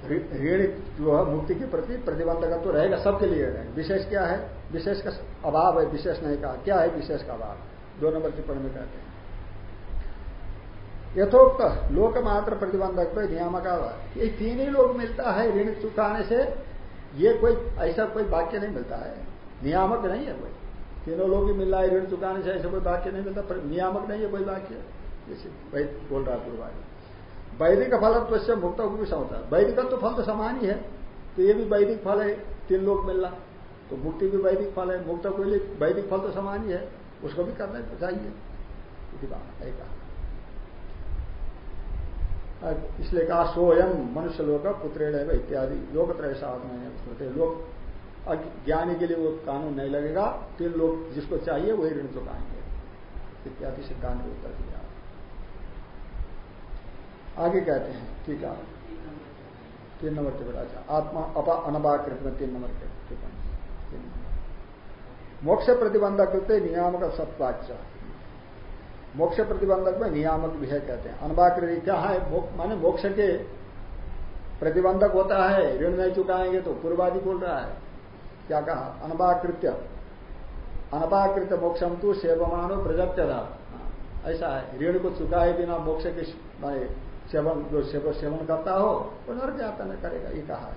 ऋण जो है, मुक्ति के प्रति प्रतिबंधक तो रहेगा, सबके लिए रहेगा। विशेष क्या है? विशेष का अभाव है, विशेष नहीं कहा। क्या है विशेष का अभाव? दो नंबर टिप्पणी में कहते हैं। यथोक्त लोक मात्र प्रतिबंधक तो नियामक ये तीन ही लोग मिलता है ऋण चुकाने से। ये कोई, ऐसा कोई वाक्य नहीं मिलता है। नियामक नहीं है कोई। तीनों लोग ही मिल रहा है ऋण चुकाने से, ऐसा कोई वाक्य नहीं मिलता। नियामक नहीं है कोई वाक्य। जैसे भाई बोल रहा है पूर्वाज वैदिक फलत्व से मुक्त भी समझता वैदिक तो फल तो समान ही। है तो ये भी वैदिक फल है, तीन लोग मिलना। तो मुक्ति भी वैदिक फल है, मुक्त को लिए वैदिक फल तो समान ही है उसको भी करना चाहिए। इसलिए कहा। सोयम मनुष्य लोग का पुत्रेण इत्यादि लोक त्रय साधन है लोग ज्ञानी के लिए वो कानून नहीं लगेगा। तीन लोग जिसको चाहिए, वही ऋण चुकाएँगे। इत्यादि सिद्धांत उत्तर दिया आगे कहते हैं, ठीक है? तीन नंबर टिप्पणी अच्छा आत्मा अपा अनबाकृत में तीन नंबर टिप्पणी मोक्ष प्रतिबंधक नियामक सत्वाच्य। मोक्ष प्रतिबंधक में नियामक है कहते हैं। अनबाकृति क्या है? माने मोक्ष के प्रतिबंधक होता है, ऋण नहीं चुकाएँगे तो पूर्वादि बोल रहा है। क्या कहा? अनबाकृत्य अनपाकृत मोक्षम तो सेवमानो प्रजप्त ऐसा है, ऋण को चुकाए बिना मोक्ष के सेवन जो सेवन सेवन करता हो, वो नर्क यात्रा न करेगा, ये कहा है।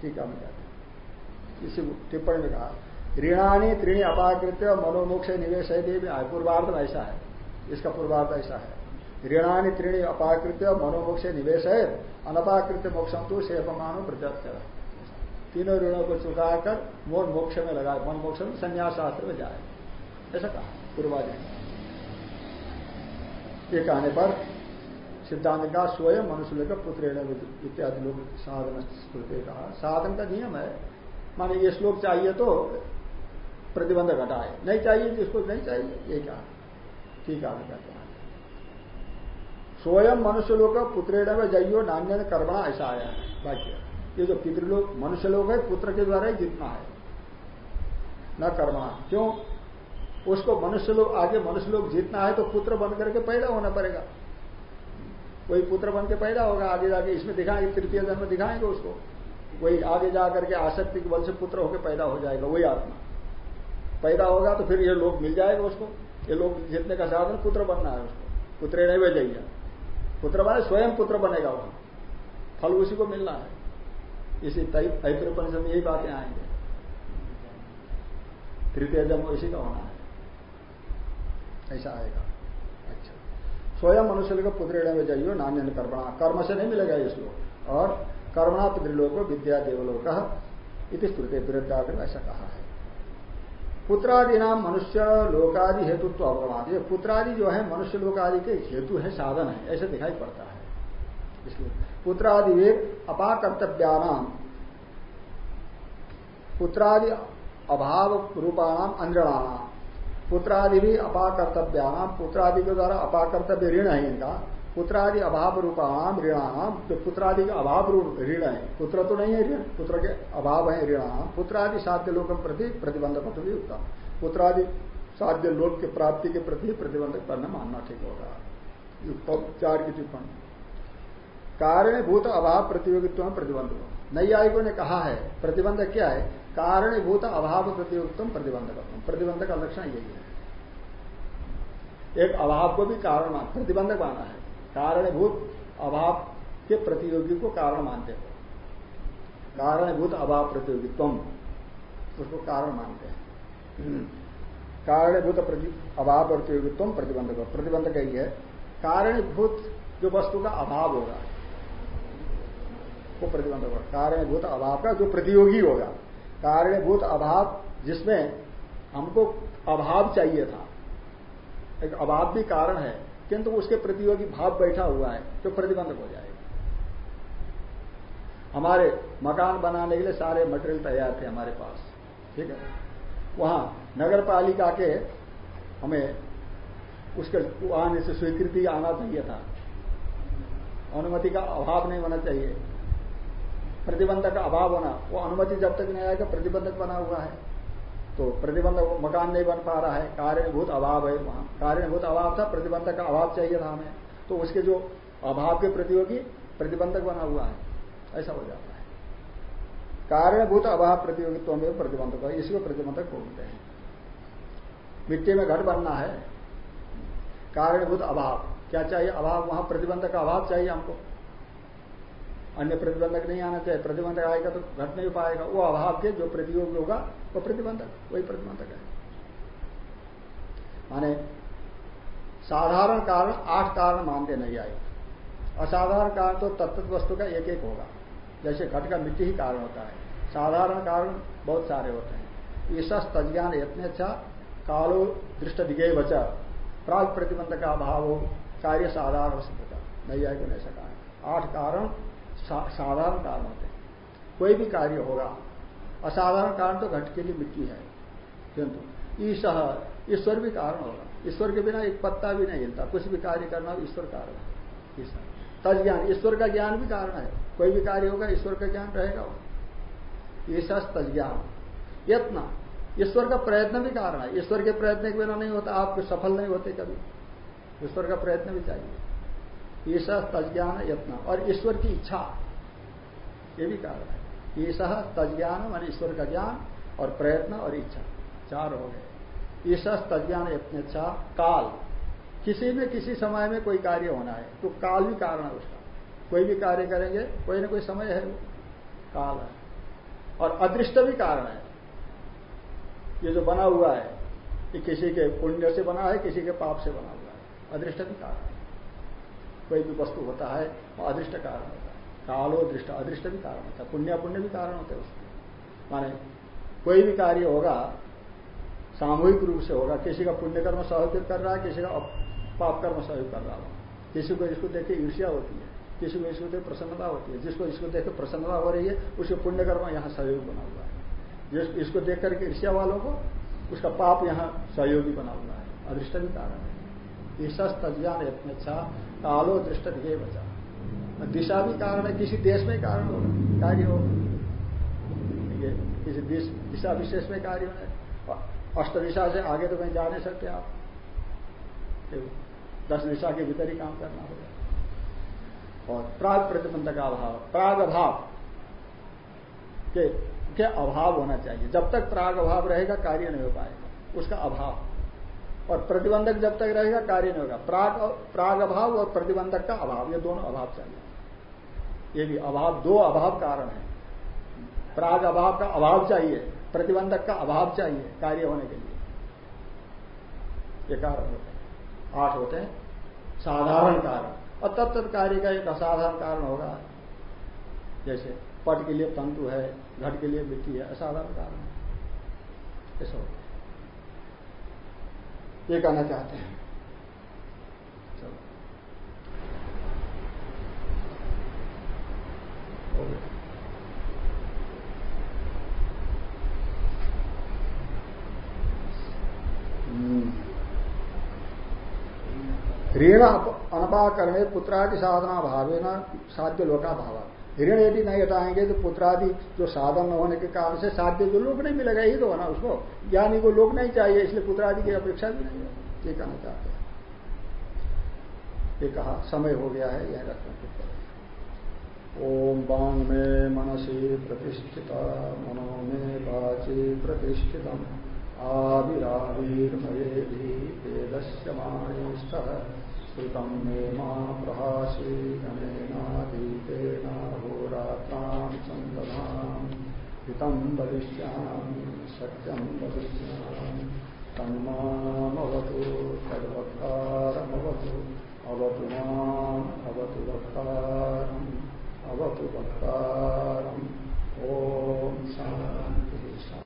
ठीक है मैं कहते इसी टिप्पणी में कहा ऋणानी त्रिणी अपाकृत मनोमोक्ष निवेश है, देवी। पूर्वार्ध ऐसा है। इसका पूर्वार्ध ऐसा है। ऋणानी त्रिणी अपाकृत मनोमोक्ष निवेश है अनपाकृत मोक्षम तो सेवमानो प्रत्यक्ष तीनों ऋणों को चुकाकर मोन मोक्ष में लगाए, मन मोक्ष में संन्यास शास्त्र में जाए। ऐसा कहा पूर्वाज ये कहने पर सिद्धांत का स्वयं मनुष्य लेकर पुत्र इत्यादि लोग साधन स्मृति कहा। साधन का नियम है। माने ये श्लोक चाहिए तो प्रतिबंध घटाए। नहीं चाहिए जिसको नहीं चाहिए। ये क्या? ठीक है कहते हैं। स्वयं मनुष्य लोग का पुत्रेण में जइयो नान्य कर्मणा ऐसा आया है वाक्य। ये जो पितृलोक, मनुष्य लोग है, पुत्र के द्वारा ही जीतना है। न कर्मणा। क्यों? उसको मनुष्य लोग, आगे मनुष्य लोग जीतना है तो पुत्र बन करके पैदा होना पड़ेगा। वही पुत्र बन के पैदा होगा, आगे जाके इसमें दिखाएँगे, तृतीय जन्म दिखाएँगे उसको। वही आगे जाकर के आसक्ति के बल से पुत्र होकर पैदा हो जाएगा, वही आत्मा। पैदा होगा तो फिर ये लोग मिल जाएगा उसको। ये लोग जितने का साधन पुत्र बनना है उसको। पुत्र नहीं भेजाइए पुत्र बने, स्वयं पुत्र बनेगा वहाँ। फल उसी को मिलना है। इसी ऐत्रपनिषद में यही बातें आएँगे। तृतीय जन्म इसी का होना है। ऐसा आएगा। स्वयं मनुष्य का पुत्र में जाइयो, नान्य कर्मणा। कर्म से नहीं मिलेगा ये श्लोक। और कर्मणा पितृलोक विद्या देवलोक इति स्तृति विरुद्धाग्र ऐसा कहा है। पुत्रादि नाम मनुष्य लोकादि हेतुत्व अवगमान ये पुत्रादि जो है, मनुष्य लोकादि के हेतु है, साधन है, ऐसे दिखाई पड़ता है। इसलिए पुत्रादि वे अपाकर्तव्यानाम पुत्रादि अभाव रूपाणाम अंजणानाम पुत्रादि भी अपाकर्तव्याम पुत्रादि के द्वारा अपाकर्तव्य ऋण है इनका। पुत्रादि अभाव रूपाणाम ऋणाम जो पुत्रादि का अभाव रूप ऋण है। पुत्र तो नहीं है ऋण, पुत्र के अभाव है ऋणाम पुत्रादि साध्य लोकम प्रति प्रतिबंधक तो भी उत्तम। पुत्रादि साध्य लोक के प्राप्ति के प्रति प्रतिबंधक करना मानना ठीक होगा। चार की टिप्पणी। कारणभूत अभाव, प्रतियोगित्व में प्रतिबंधक नैयायिकों ने कहा है प्रतिबंधक क्या है? कारणीभूत अभाव प्रतियोगित्व प्रतिबंधक। प्रतिबंधक का लक्षण यही है। एक अभाव को भी कारण मान प्रतिबंधक माना है। कारणभूत अभाव के प्रतियोगी को कारण मानते हो। कारणभूत अभाव प्रतियोगित्व उसको कारण मानते हैं। कारणभूत अभाव प्रतियोगित्व प्रतिबंधक। प्रतिबंधक यही है। कारणभूत जो वस्तु का अभाव होगा, वो प्रतिबंधक कारणभूत अभाव का जो प्रतियोगी होगा कारणभूत अभाव जिसमें हमको अभाव चाहिए था। एक अभाव भी कारण है, किंतु उसके प्रतियोगी भाव बैठा हुआ है जो प्रतिबंधक हो जाएगा। हमारे मकान बनाने के लिए सारे मटेरियल तैयार थे हमारे पास, ठीक है? वहाँ नगर पालिका के हमें उसके आने से स्वीकृति आना चाहिए था। अनुमति का अभाव नहीं होना चाहिए। प्रतिबंधक का अभाव होना, वो अनुमति जब तक नहीं आएगा, प्रतिबंधक बना हुआ है। तो प्रतिबंधक मकान नहीं बन पा रहा है, कार्यभूत अभाव है वहाँ। कार्यभूत अभाव था, प्रतिबंधक का अभाव चाहिए था हमें। तो उसके जो अभाव के प्रतियोगी प्रतिबंधक बना हुआ है। ऐसा हो जाता है। कार्यभूत अभाव प्रतियोगित्व में प्रतिबंधक है इसी को प्रतिबंधक बोलते हैं। मिट्टी में घट बनना है। कार्यभूत अभाव, क्या चाहिए? अभाव, वहाँ प्रतिबंधक का अभाव चाहिए हमको। अन्य प्रतिबंधक नहीं आना चाहिए। प्रतिबंधक आएगा तो घट नहीं पाएगा। वो अभाव के जो प्रतियोगी होगा, वो प्रतिबंधक, वही प्रतिबंधक है। माने साधारण कारण आठ कारण मानते नहीं आए। असाधारण कारण तो तत्व वस्तु का एक एक होगा। जैसे घट का मिट्टी ही कारण होता है। साधारण कारण बहुत सारे होते हैं। ईसा तज्ञान यत्न अच्छा कालो दृष्ट दिगे बचा प्राग प्रतिबंध का अभाव हो, कार्य साधारण सिद्ध का नहीं आएगा नहीं सका आठ कारण साधारण कारण होते हैं। कोई भी कार्य होगा, असाधारण कारण तो घट के लिए मिट्टी है, किंतु ईश ईश्वर भी कारण होगा। ईश्वर के बिना एक पत्ता भी नहीं हिलता, कुछ भी कार्य करना ईश्वर कारण है तज ज्ञान, ईश्वर का ज्ञान भी कारण है। कोई भी कार्य होगा, ईश्वर का ज्ञान रहेगा ईशा तज ज्ञान। यत्न, ईश्वर का प्रयत्न भी कारण है। ईश्वर के प्रयत्न के बिना नहीं होता, आप सफल नहीं होते कभी। ईश्वर का प्रयत्न भी चाहिए। ईशा तज्ञान यत्न और ईश्वर की इच्छा। ये भी कारण है। ईशा तज्ञान मान ईश्वर का ज्ञान और प्रयत्न और इच्छा। चार हो गए। ईशा तज्ञान यत्नेच्छा काल। किसी में किसी समय में कोई कार्य होना है तो काल भी कारण है उसका। कोई भी कार्य करेंगे, कोई ना कोई समय है काल है। और अदृष्ट भी कारण है। ये जो बना हुआ है, ये किसी के पुण्य से बना है, किसी के पाप से बना हुआ है। अदृष्ट भी कारण कोई भी वस्तु होता है, वो अदृष्ट कारण होता है। कालो दृष्ट अदृष्ट भी कारण होता है, पुण्य पुण्य भी कारण होते हैं उसमें माने कोई भी कार्य होगा, सामूहिक रूप से होगा, किसी का पुण्य कर्म सहयोग कर रहा है, किसी का पाप कर्म सहयोग कर रहा हो। किसी को इसको देख ईर्ष्या होती है, किसी को इसको देख प्रसन्नता होती है, जिसको इसको देख प्रसन्नता हो रही है उसके पुण्य कर्म यहाँ सहयोग बना हुआ है। जिस इसको देख करके ईर्ष्या वालों को, उसका पाप यहाँ सहयोगी बना हुआ है, अदृष्ट भी कारण है ईशा तज्ञान कालो दृष्ट ये बचा दिशा भी कारण है, किसी देश में कारण होगा कार्य होगा किसी दिशा विशेष में कार्य होना अष्ट दिशा से आगे तो कहीं जा नहीं सकते आप। दस दिशा के भीतर ही काम करना होगा। और प्राग प्रतिबंध का अभाव, प्राग अभाव के क्या अभाव होना चाहिए। जब तक प्राग अभाव रहेगा, कार्य नहीं हो पाएगा। उसका अभाव। और प्रतिबंधक जब तक रहेगा, कार्य नहीं होगा। प्राग प्राग अभाव और प्रतिबंधक का अभाव, ये दोनों अभाव चाहिए। ये भी अभाव, दो अभाव कारण है। प्राग अभाव का अभाव चाहिए, प्रतिबंधक का अभाव चाहिए, कार्य होने के लिए। ये कारण होते हैं। आठ होते हैं। साधारण कारण। और तब कार्य का एक असाधारण कारण होगा। जैसे पट के लिए तंतु है, घट के लिए मिट्टी है, असाधारण कारण है। ऐसा होता ये कहना चाहते हैं। ऋण अनपाकरणे पुत्रादि साधना भावे न साध्य लोका भाव ऋण यदि नहीं हटाएँगे तो पुत्रादि जो साधन न होने के कारण से साध्य जो लोग नहीं मिलेगा ही तो होना उसको। ज्ञानी को लोग नहीं चाहिए, इसलिए पुत्रादि की अपेक्षा भी नहीं है। ये कहना चाहते हैं। ये कहा, समय हो गया है, यह रखना ओम बांग में मनसी प्रतिष्ठिता, मनो में वाची प्रतिष्ठितम। आविराविर्भयेभि वेदस्य स्फुतं मे मा प्रभाषे अनेनादीतेनाहोरात्रां सन्दधाम् हितं वदिष्यामि, सत्यं वदिष्यामि। तन्मामवतु तद्वक्तारमवतु, अवतु माम् अवतु अवतु वक्तारम् ॐ शान्तिः।